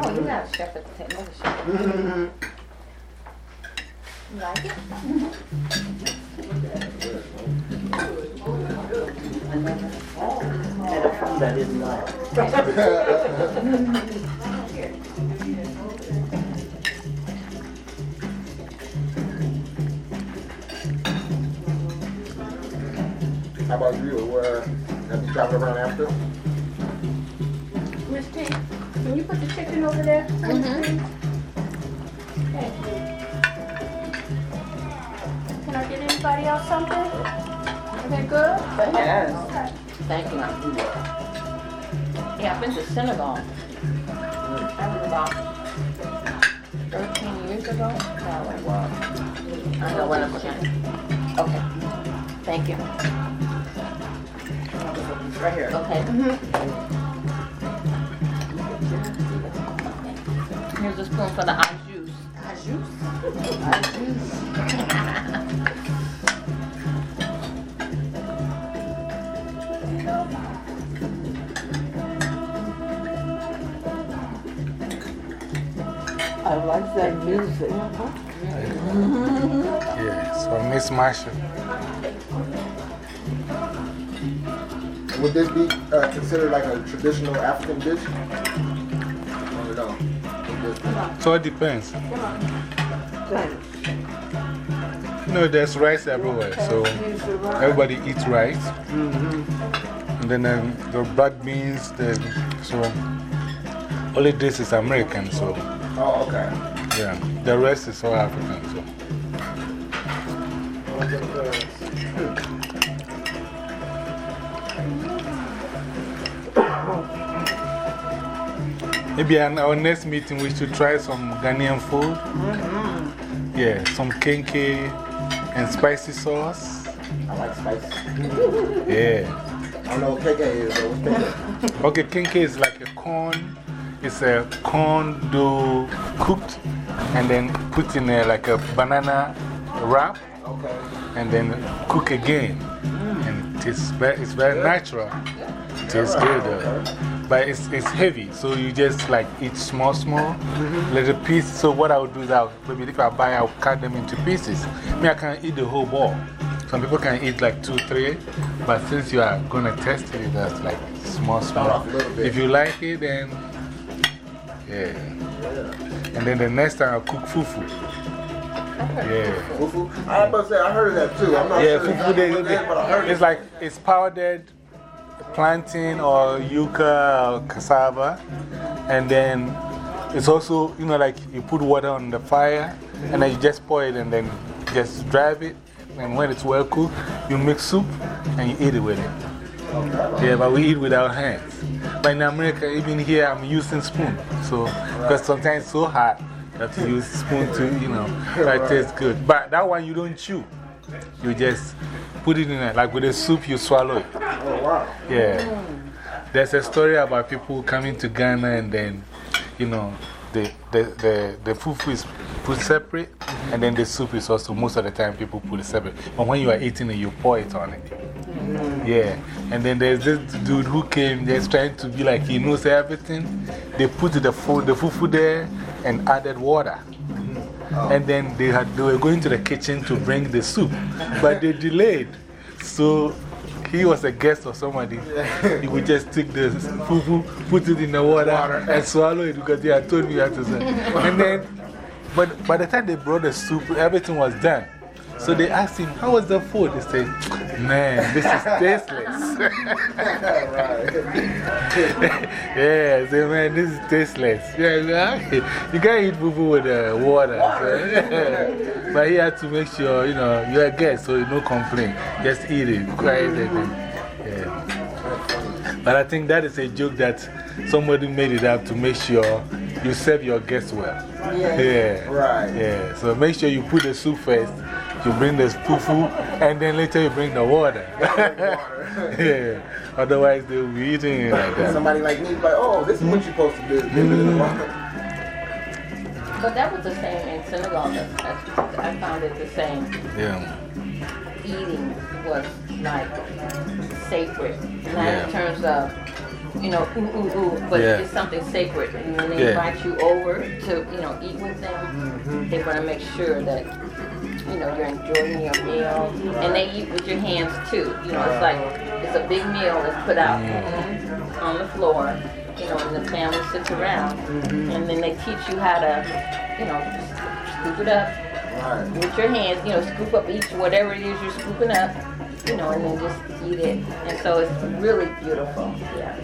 Oh, you got a chef at the table. Another chef. You like it? How about you? Where have you traveled around Africa? Miss T, can you put the chicken over there? Mhm. Thank you. Can I get anybody else something? Are they good? Yes. Okay. Thank you. Yeah, I've been to Senegal. That was about 13 years ago. No, it was. I know when I was young. Okay. Thank you. Right here. Okay. Mm-hmm. Here's a spoon for the au juice. Au juice? Au juice. I like that music. Yeah, so Miss Marshall. Would this be uh, considered like a traditional African dish? Or no? So it depends. You know, there's rice everywhere, so Use the rice. everybody eats rice. And then um, the black beans, the, so only this is American, so Oh, okay. yeah. The rest is all African, so. Maybe in our next meeting we should try some Ghanaian food. Mm-hmm. Yeah, some kenkey and spicy sauce. I like spicy. Yeah. I don't know what KK is, KK? Okay, kenkey is like a corn. It's a corn dough cooked and then put in a, like a banana wrap Okay. and then cook again. Mm. And it tastes very, it's very natural. It tastes good though. But it's, it's heavy, so you just like eat small, small little piece. So, what I would do is I'll, maybe if I buy, I'll cut them into pieces. Me, I can eat the whole ball. Some people can eat like two, three. But since you are going to test it, that's like small, small. off a little bit. If you like it, then yeah. And then the next time I'll cook fufu. Yeah. Fufu? I was say, I heard of that too. I'm not Yeah, sure fufu, they, it is, but I heard it's it. like it's powdered plantain or yuca or cassava. And then it's also, you know, like you put water on the fire and then you just pour it and then just drive it. And when it's well cooked, you make soup and you eat it with it. Yeah, but we eat with our hands. But in America, even here, I'm using spoon. So, because sometimes it's so hot, that you have to use spoon to, you know, that tastes good. But that one you don't chew. You just put it in a, like with the soup, you swallow it. Oh, wow. Yeah. There's a story about people coming to Ghana and then, you know, the, the, the, the fufu is put separate and then the soup is also, most of the time, people put it separate. But when you are eating it, you pour it on it. Mm. Yeah. And then there's this dude who came just trying to be like he knows everything. They put the, food, the fufu there and added water. Oh. And then they, had, they were going to the kitchen to bring the soup, but they delayed. So he was a guest or somebody. He would just take the fufu, put it in the water, and swallow it because they had told me how to say. And then, but by the time they brought the soup, everything was done. So they asked him, How was the food? He said, Man, this is tasteless. yeah, I said, Man, this is tasteless. Yeah, you can't eat fufu with uh, water. So, but he had to make sure, you know, you're a guest, so no complaint. Just eat it, quiet. Yeah. But I think that is a joke that somebody made it up to make sure you serve your guests well. Yeah. Yeah. Right. Yeah. So make sure you put the soup first, you bring the fufu, and then later you bring the water. yeah. Otherwise, they'll be eating it like that. Somebody like me, like, oh, this is what you're supposed to do. Mm-hmm. Give me the. But that was the same in Senegal. I, I found it the same. Yeah. Eating was like sacred. Not Yeah. in terms of, you know, ooh, ooh, ooh, but Yeah. it's something sacred. And when they Yeah. invite you over to, you know, eat with them, they want to make sure that, you know, you're enjoying your meal. And they eat with your hands too. You know, it's like, it's a big meal that's put out mm-hmm. on the floor, you know, and the family sits around. Mm-hmm. And then they teach you how to, you know, scoop it up Right. with your hands, you know, scoop up each, whatever it is you're scooping up, you know, and then just eat it. And so it's really beautiful. Yeah.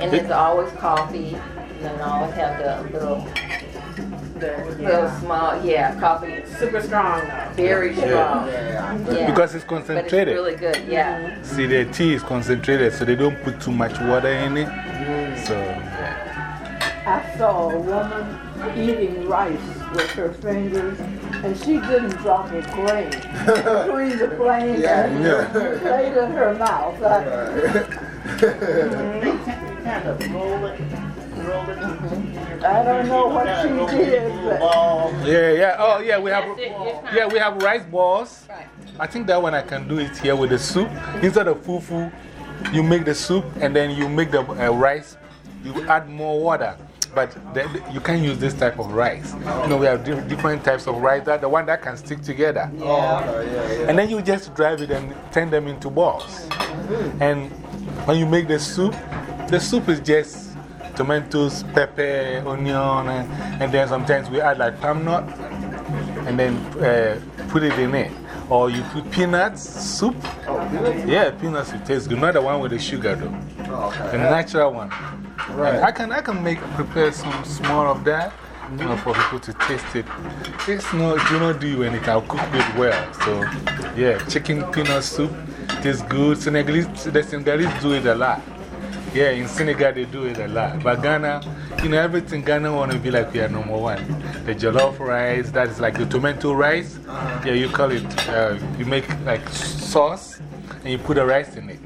And there's always coffee, and then I always have the little, the little small, yeah, coffee. Super strong though. Very strong. Yeah. Yeah. Because it's but it's concentrated. really good, yeah. Mm-hmm. See, the tea is concentrated, so they don't put too much water in it. Mm. So, yeah. I saw a woman eating rice with her fingers, and she didn't drop a grain between the flame Yeah. and Yeah. the plate in her mouth. I, Kind of roll it. I don't know what she did, but Yeah, yeah. Oh, yeah, we have, That's it, it's not- yeah, we have rice balls. I think that one I can do it here with the soup. Instead of fufu, you make the soup and then you make the uh, rice. You add more water. But the, you can't use this type of rice. You know, we have di different types of rice. That the one that can stick together. Oh, okay, yeah, yeah. And then you just drive it and turn them into balls. And when you make the soup, the soup is just tomatoes, pepper, onion, and, and then sometimes we add like palm nut and then uh, put it in it. Or you put peanuts soup. Oh, really? Yeah, peanuts will taste good. Not the one with the sugar though, Oh, the natural one. Right. I can, I can make, prepare some small of that you know, for people to taste it. It's not, will not do you anything. I'll cook it well. So, yeah, chicken peanut soup tastes good. Senegalese, the Senegalese do it a lot. Yeah, in Senegal they do it a lot. But Ghana, you know, everything Ghana want to be like we are number one. The jollof rice, that is like the tomato rice. Yeah, you call it, uh, you make like sauce and you put the rice in it.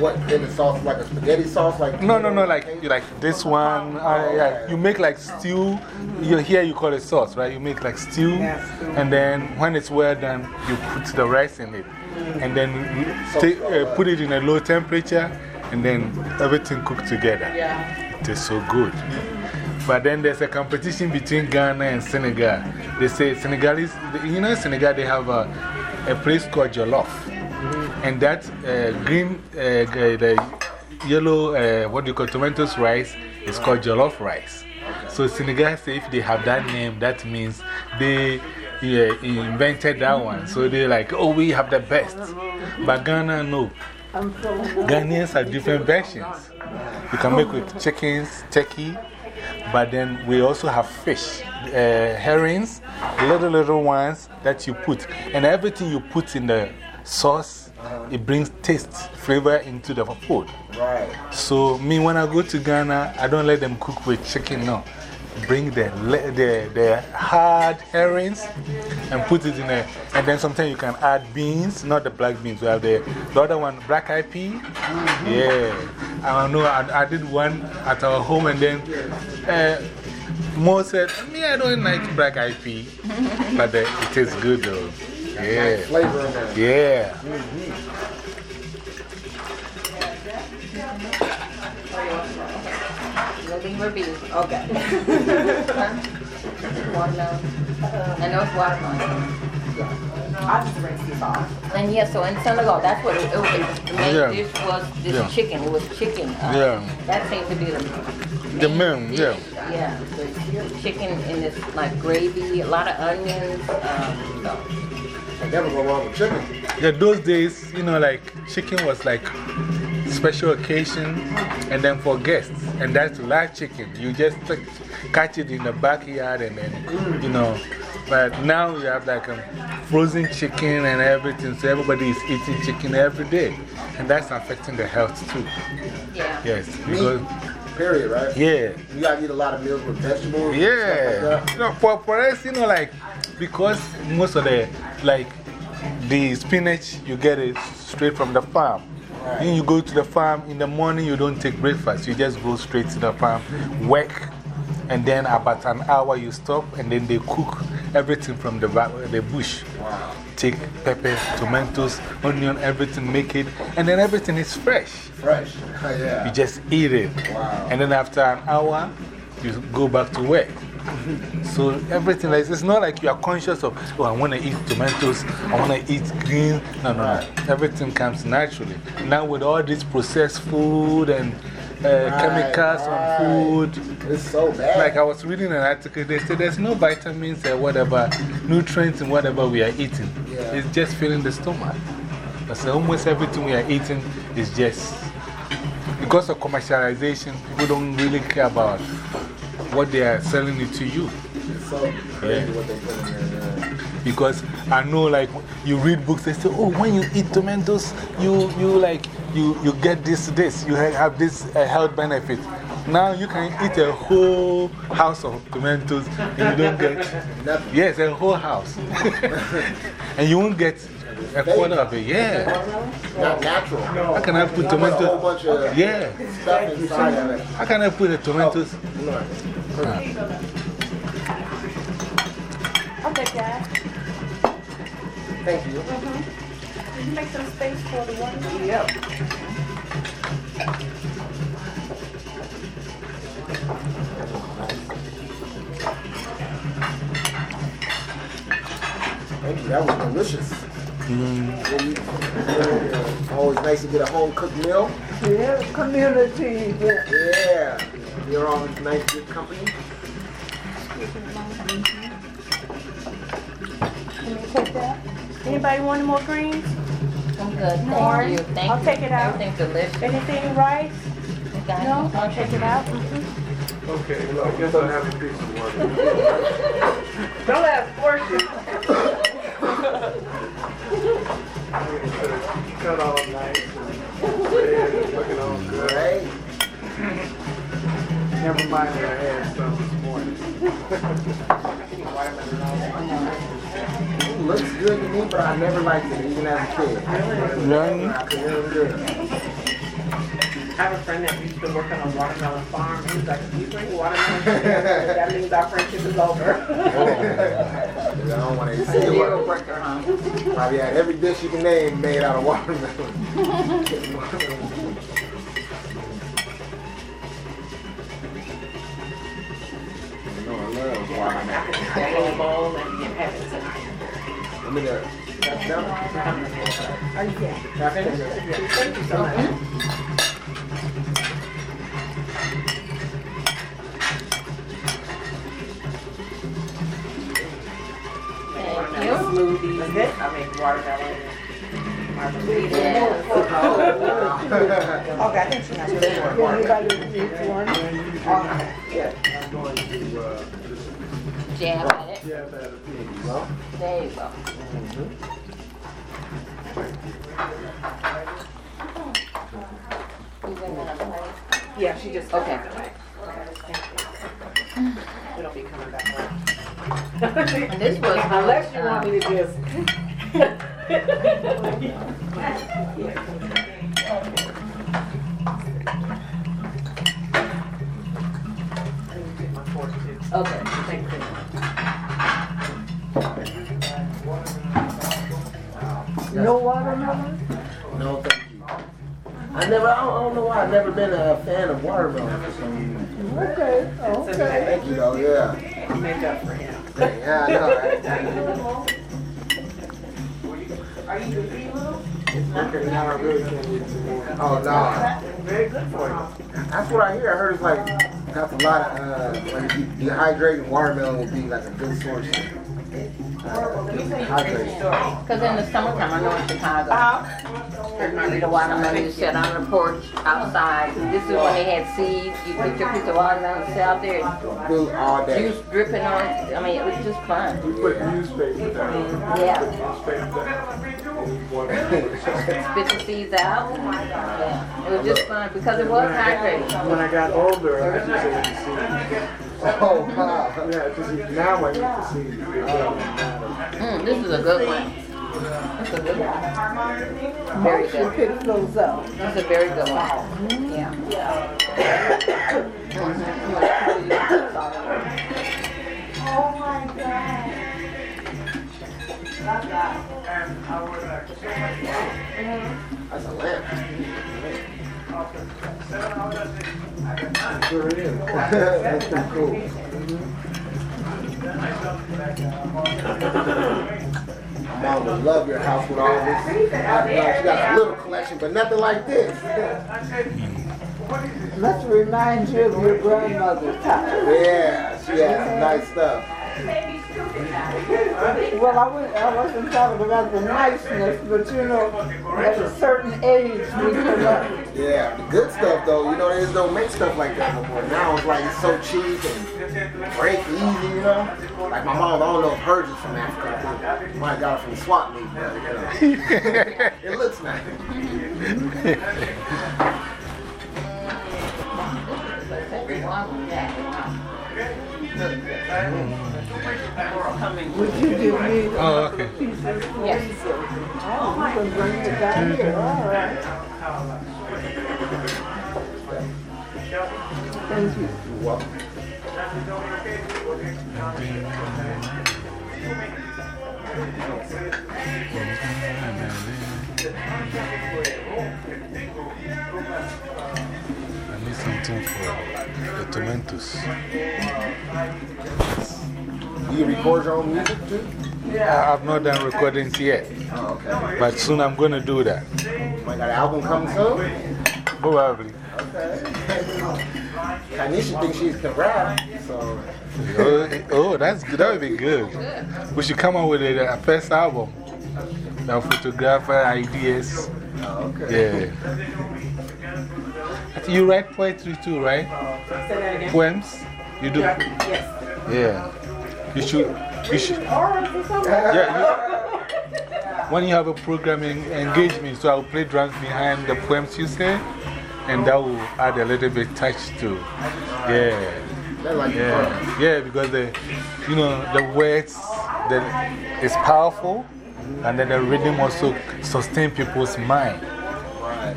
What, in the sauce, like a spaghetti sauce? Like No, no, no, like, you like this one. Uh, yeah, you make like stew. You, here you call it sauce, right? You make like stew. And then when it's well done, you put the rice in it. And then uh, put it in a low temperature. And then everything cooked together. Yeah. It is so good. But then there's a competition between Ghana and Senegal. They say Senegalese, you know, Senegal, they have a, a place called Jollof. And that uh, green, uh, the yellow, uh, what do you call tomatoes rice is called Jollof rice. So Senegal say if they have that name, that means they yeah, invented that one. So they're like, oh, we have the best. But Ghana, no. Ghanaians have different versions. You can make with chickens, turkey, but then we also have fish, uh, herrings, little, little ones that you put. And everything you put in the sauce, it brings taste, flavor into the food. Right. So, me, when I go to Ghana, I don't let them cook with chicken, no. Bring the, the, the hard herrings and put it in a. And then sometimes you can add beans, not the black beans. We have the, the other one, black eyed pea. Yeah. I know I, I did one at our home and then uh, Mo said, Me, I don't like black eyed pea. but the, it tastes good though. Yeah. Flavor in there. Yeah. Nothing for beef. Okay. Watermelon. I know it's watermelon. I'll just rinse these off. And yeah, so in Senegal, that's what it, it was. The main Yeah. dish was this Yeah. chicken. It was chicken. Uh, Yeah. That seemed to be the The main, yeah. Yeah, the chicken in this like gravy, a lot of onions. Um, so. I never go wrong with chicken. Yeah, those days, you know, like chicken was like special occasion and then for guests. And that's live chicken. You just like, catch it in the backyard and then, you know. But now you have like um, frozen chicken and everything, so everybody is eating chicken every day. And that's affecting the health too. Yeah. Yes, because, Period, right? yeah. You gotta eat a lot of meals with vegetables. and Yeah. Stuff like that. You know, for, for us, you know, like, because most of the, like, the spinach, you get it straight from the farm. Then you go to the farm in the morning, you don't take breakfast. You just go straight to the farm, work, and then about an hour you stop, and then they cook everything from the, the bush. Take pepper, tomatoes, onion, everything, make it, and then everything is fresh. Fresh. yeah. You just eat it. Wow. And then after an hour, you go back to work. So everything, like, it's not like you are conscious of, oh, I want to eat tomatoes, I want to eat green. No, no, no. Everything comes naturally. Now, with all this processed food and uh, chemicals right. on food, It's so bad. like I was reading an article, they said there's no vitamins or whatever, nutrients in whatever we are eating. Yeah. It's just filling the stomach. Because almost everything we are eating is just because of commercialization, people don't really care about what they are selling it to you. So crazy what they put in there. Yeah. Because I know, like, you read books, they say, oh, when you eat tomatoes, you, you like, you, you get this, this, you have this uh, health benefit. Now you can eat a whole house of tomatoes and you don't get, Nothing. yes, a whole house. and you won't get a quarter of it. Yeah. Not natural. How can I put Put a whole tomatoes? Yeah. stuff inside of it. How can I put the tomatoes? Look. I'll take that. Thank you. Did you make some space for the one? Yep. Thank you. That was delicious. Really, uh, always nice to get a home cooked meal. Yeah, community event. Yeah. You're all in nice good company. Can you take that? Anybody want any more greens? I'm good. More? Thank you. Thank I'll you. take it out. Everything's delicious. Anything rice? No? I'll take it out. Mm-hmm. Okay, well, I guess I'll have a piece of water. Don't let us force you. Cut all nice and red looking all good. Right? Never mind that I had some this morning. It looks good to me, but I never liked it, even as a kid. Learn. I could never do it. I have a friend that used to work on a watermelon farm. He was like, if you bring watermelon, that means our friendship is over. Oh. I don't want to see the Deal breaker, huh? Probably had every dish you can name made out of watermelon. You know, I love watermelon. That whole bowl and it tonight. I'm in there. That's done. Are you finished? Thank you so much. Thank you. Smoothies. I make watermelon. margaritas. Yes. Oh, oh, okay, I think she's not sure. Anybody needs one? I'm going to uh, Jam at it. jab at a piece. Well, There you go. You bring that on? Yeah, she just. Okay. It'll be coming back around. This was Unless you um, want me to just. Okay. Thank you. No watermelon? no, thank you. I never, I don't, I don't know why, I've never been a fan of watermelon for some reason. Okay, okay. Thank you, though, yeah. Make up for him. Yeah, I know, right? Okay, now I really can't eat some. Oh, no. Very good for you. That's what I hear. I heard it's like That's a lot of, uh, when you dehydrated watermelon would be like a good source. of, Uh, hydrated. Because in the summertime, I know in Chicago, the watermelon you sit on the porch outside. This is when they had seeds. You put your piece of watermelon, sit out there, Food all day. juice dripping on it. I mean, it was just fun. We put newspaper down. Yeah. Newspaper down. Spit the seeds out. Yeah. It was just fun because it was hydrating. When I got older, I just ate the seeds. Oh, wow. Yeah, because now I eat the seeds. Mm, this is a good one. This is a good one. Very Motion good. picks those up. This is a very good one. Yeah. Mhm. That's a lamp. Sure is. That's pretty cool. Mom would love your house with all this. She got a little collection, but nothing like this. Must remind you of your grandmother's house. Yeah, she has some nice stuff. Well, I wasn't, I wasn't talking about the niceness, but you know, at a certain age, we collect. Uh, yeah, the good stuff though, you know, they just don't make stuff like that no more. Now it's like it's so cheap and break easy, you know? Like my mom, I don't know if hers is from Africa. too. Might got it from the swap meet, but you know. it looks nice. Would you give me the Oh, okay. Yes. Oh, you can bring it down here, mm-hmm. all right. Thank you. You're welcome. I need something for the tomatoes. Do you record your own music too? I- I've not done recordings yet, Oh, okay. but soon I'm going to do that. Might got an album coming soon? Probably. Okay. Kanisha thinks she can rap, so. oh, oh, that's good. That would be good. We should come up with a, a first album. The photographer ideas. Oh, okay. Yeah. You write poetry too, right? Say that again. Poems? You do? Yes. Yeah. You should. You should. Yeah. You, when you have a programming engagement, so I'll play drums behind the poems you say, and that will add a little bit touch to. Yeah. They like it. Yeah, yeah, because the, you know, the words, the, it's powerful, and then the rhythm also sustain people's mind.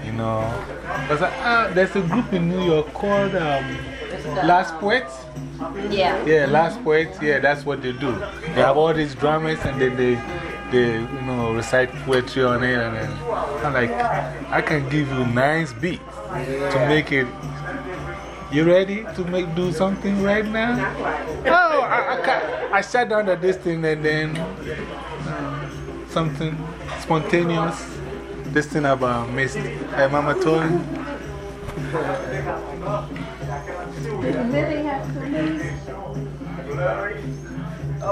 You know, Because, uh, there's a group in New York called um, Last Poets. Yeah. Yeah, Last Poets, yeah, that's what they do. They have all these dramas and then they, they you know, recite poetry on it. And then I'm like, I can give you nice beats to make it. You ready to make do something right now? Oh, I, I, I shut down the this thing and then um, something spontaneous. This thing about Miss uh, Mama Tony. Millie has to leave.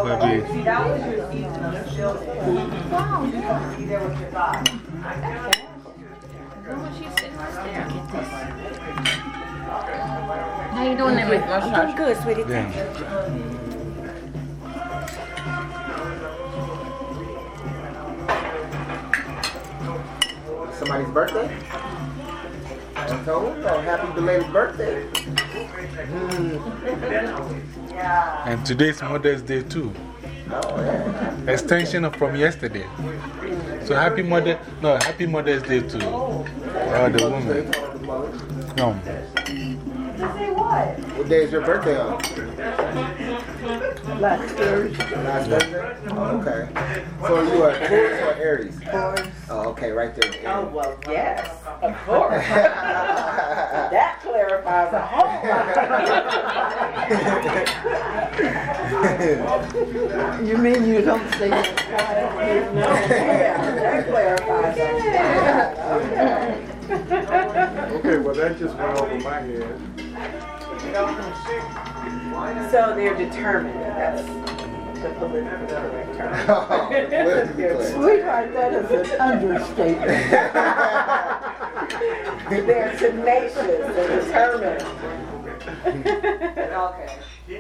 Maybe. See, that was your season of the. Wow, You can see there with your thoughts. How you doing there, Miss Marshall? Good, sweetie. Yeah. Somebody's birthday? I told him, oh, happy belated birthday. And today's Mother's Day too. Oh, yeah. Extension of from yesterday. So happy Mother, no, happy Mother's Day to all the women. No. What day is your birthday on? last Thursday. Last Thursday? Oh, okay. So you are Taurus or Aries? Oh, okay, right there. Oh, well, yes, of course. That clarifies a whole lot. You mean you don't see say that? Yeah, that clarifies a lot. Okay, well, that just went over my head. So they're determined, that's the political correct term. Politically correct. Sweetheart, that is an understatement. They're tenacious, they're determined. Okay. In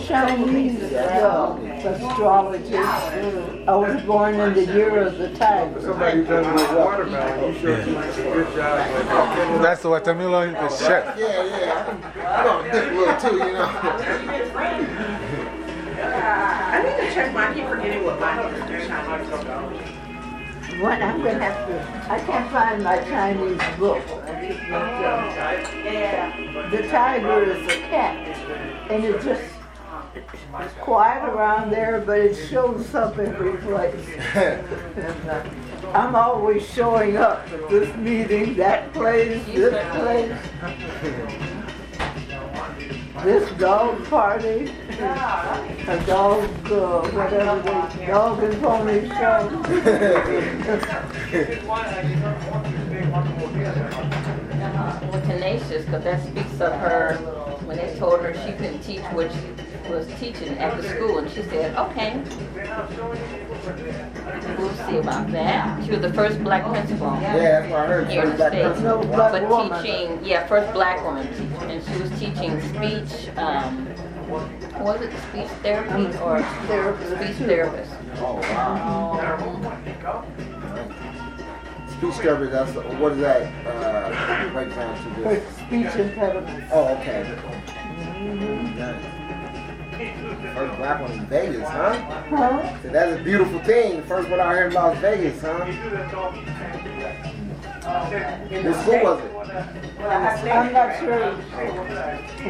Chinese uh, astrology, I was born in the year of the tiger. Somebody does my watermelon, you sure do a good job. That's the watermelon the chef. Yeah, yeah. I'm gonna think a little too, you know. I need to check my, I keep forgetting what my Chinese What I'm gonna have to, I can't find my Chinese book. I just looked up. The tiger is a cat, and it just, it's quiet around there, but it shows up every place. And, uh, I'm always showing up at this meeting, that place, this place. This dog party, a dog, uh, whatever dog and pony show. Well, tenacious, because that speaks of her, when they told her she couldn't teach what she was teaching at the school, and she said, okay. We'll see about that. She was the first black principal Yeah, that's what I heard. here in the black States. No black But woman. teaching, yeah, first black woman, and she was teaching speech, um, was it speech therapy or speech therapist, speech therapist? Oh, wow. Speech therapy, that's, what is that, uh, break down to For this? speech impediments. Oh, okay. Nice. First black one in Vegas, huh? Huh? So that's a beautiful thing. First one out here in Las Vegas, huh? School was it? I'm not sure.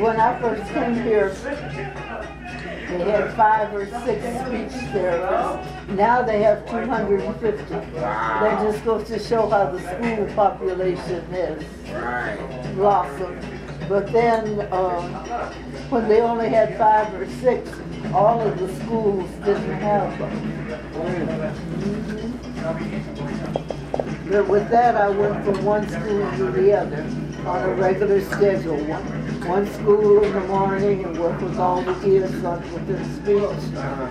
When I first came here, they had five or six speech therapists. Now they have 250. That just goes to show how the school population has Right. blossomed. But then, um, when they only had five or six, all of the schools didn't have them. But with that, I went from one school to the other on a regular schedule. One, school in the morning and work with all the kids on with their speech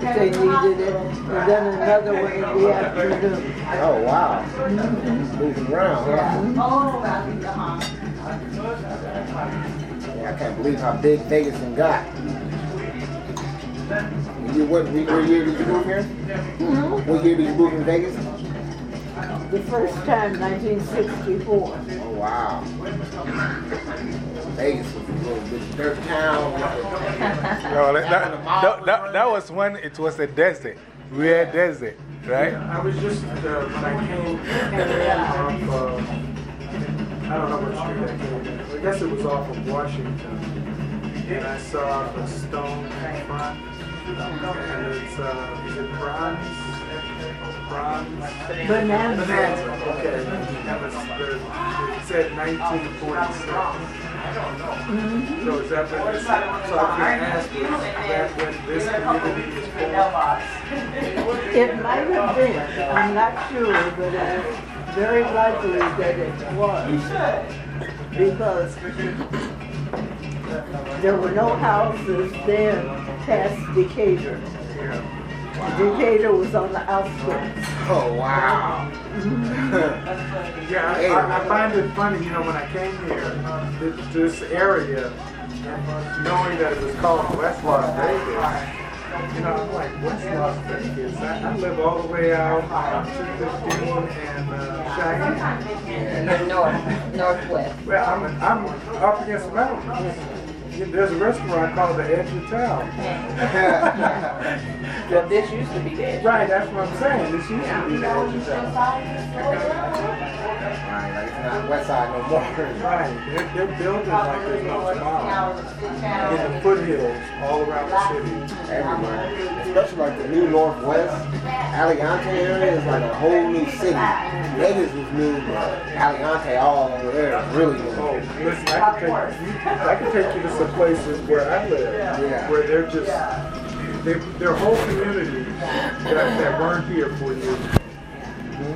if they needed it, and then another one in the afternoon. Oh, wow. Moving around, huh? Yeah, I can't believe how big Vegas done got. You, what, what year did you move here? Hmm? What year did you move in Vegas? The first time, 1964. Oh, wow. Vegas was a little bit dirt town. No, that, that, that, that, that was when it was a desert, real desert, right? I was just, uh, when I came, came off, uh, I don't know what street I came in. I guess it was off of Washington. And I saw a stone in front. And it's, uh, is it bronze? Bronze? Bonanza. Okay. That was the, it said 1946. So is that this, so I was going to ask, was that when this community was formed? It might have been, I'm not sure, but it's very likely that it was. Because there were no houses then past Decatur. Decatur was on the outskirts. Oh, wow. Yeah, I, I, I find it funny, you know, when I came here, this, this area, knowing that it was called West Las Vegas, you know, I'm like, West Las Vegas? I, I live all the way out on 215 and uh, Cheyenne. North, northwest. Well, I'm, I'm up against the mountains. There's a restaurant called the Edge of Town. Well, this used to be there. Right, that's what I'm saying. This used to be the Edge of Town. Right, like it's not West Side no more. Right, they're, they're building like there's no tomorrow. In the foothills, all around the city. Everywhere. Especially like the new Northwest. Aliante area is like a whole new city. Vegas was new, but Aliante all over there is really Oh, listen, I can take you, I can take you to some places where I live, Yeah. where they're just, they, their whole community that, that weren't here for you,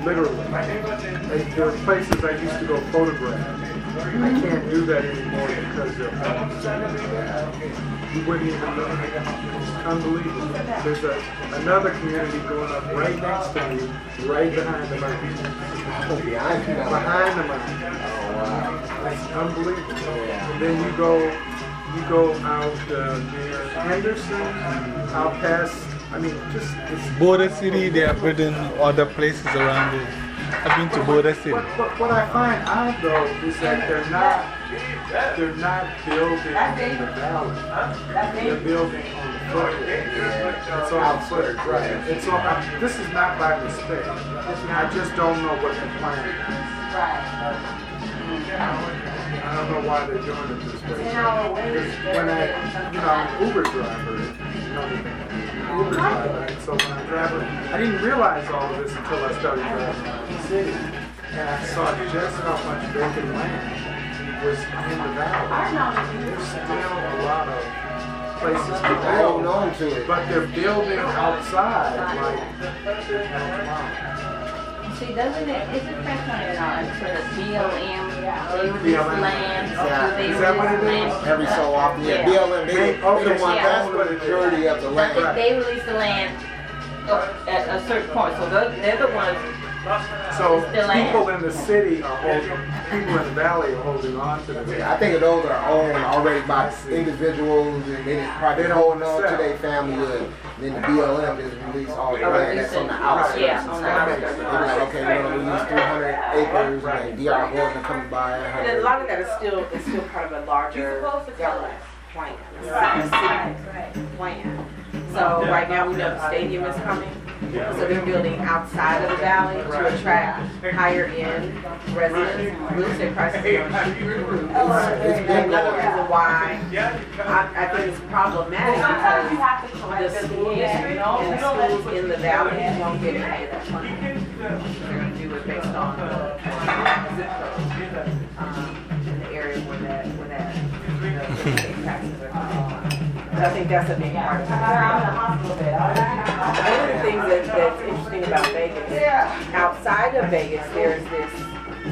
literally. Like, there are places I used to go photograph. I can't do that anymore because they're of you wouldn't even know. It's unbelievable. There's a, another community going up right next to me, right behind the mountain. Behind you now. Behind the mountain. Oh, wow. It's unbelievable. And then you go, you go out uh, near Henderson, out past, I mean, just, it's Boulder City, they are building other places around it. I've been to Boulder City. What, what, what I find odd though is that they're not, they're not building in the valley. They're building on the foothills. It's on the foothills, right. It's on, I- this is not by mistake. I just don't know what the plan is. I don't know why they're doing it this way. Because when I, you know, I'm an Uber driver, you know, Uber driver, and so when I drive, I didn't realize all of this until I started driving around the city. And I saw just how much vacant land was in the valley. There's still a lot of places to Holding build, on to it. but they're building outside, like, See, doesn't it, isn't that kind of odd for the BLM, they release BLM. land? Yeah. they Is that what it release is? Every so often, yeah. Yeah. BLM, they, they Okay, the one yeah. that's the majority of the land. think they release the land at a certain point, so they're, they're the ones, So It's the land. people in the city are holding, people in the valley are holding on to the I think those are owned already by individuals, and they just probably They holding on sell. to their family, then the BLM just release all the land that's on the outskirts. yeah, and on the stuff. outskirts. They be like, okay, we're gonna release 300 acres, and DR Horton coming by. and And a lot of that is still, is still part of a larger government plan, a city plan. So right now, we know the stadium is coming, so they're building outside of the valley to attract higher end residents. Real estate prices are to shoot through the roof. Another reason why I, I think it's problematic because the school district and schools in the valley won't get any of that money. They're gonna do it based on the zip code, I think that's a big part of it. One of the things that, that's interesting about Vegas, outside of Vegas, there's this,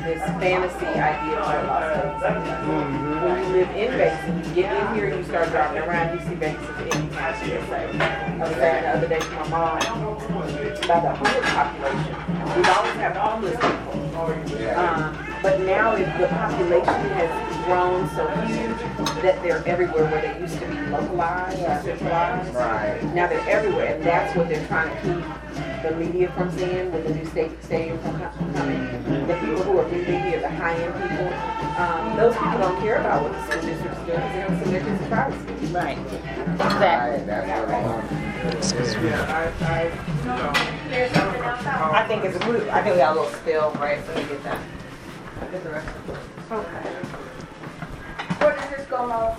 this fantasy idea of Las Vegas. When you live in Vegas and you get in here and you start driving around, you see Vegas as any kind of USA. I was saying the other day to my mom about the homeless population. We've always have homeless people. Um, but now if the population has grown so huge that they're everywhere where they used to be localized or centralized. Right. Now they're everywhere, and that's what they're trying to keep the media from seeing with the new state stadium from coming. The people who are moving here, the high-end people, um, those people don't care about what the school district's doing because they don't see their kids in private schools. right, Right, exactly. that's what they want. Yeah, I, I, you know. I think it's, we- I think we got a little spill, right, so we get that. Okay. Where does this go, Mom?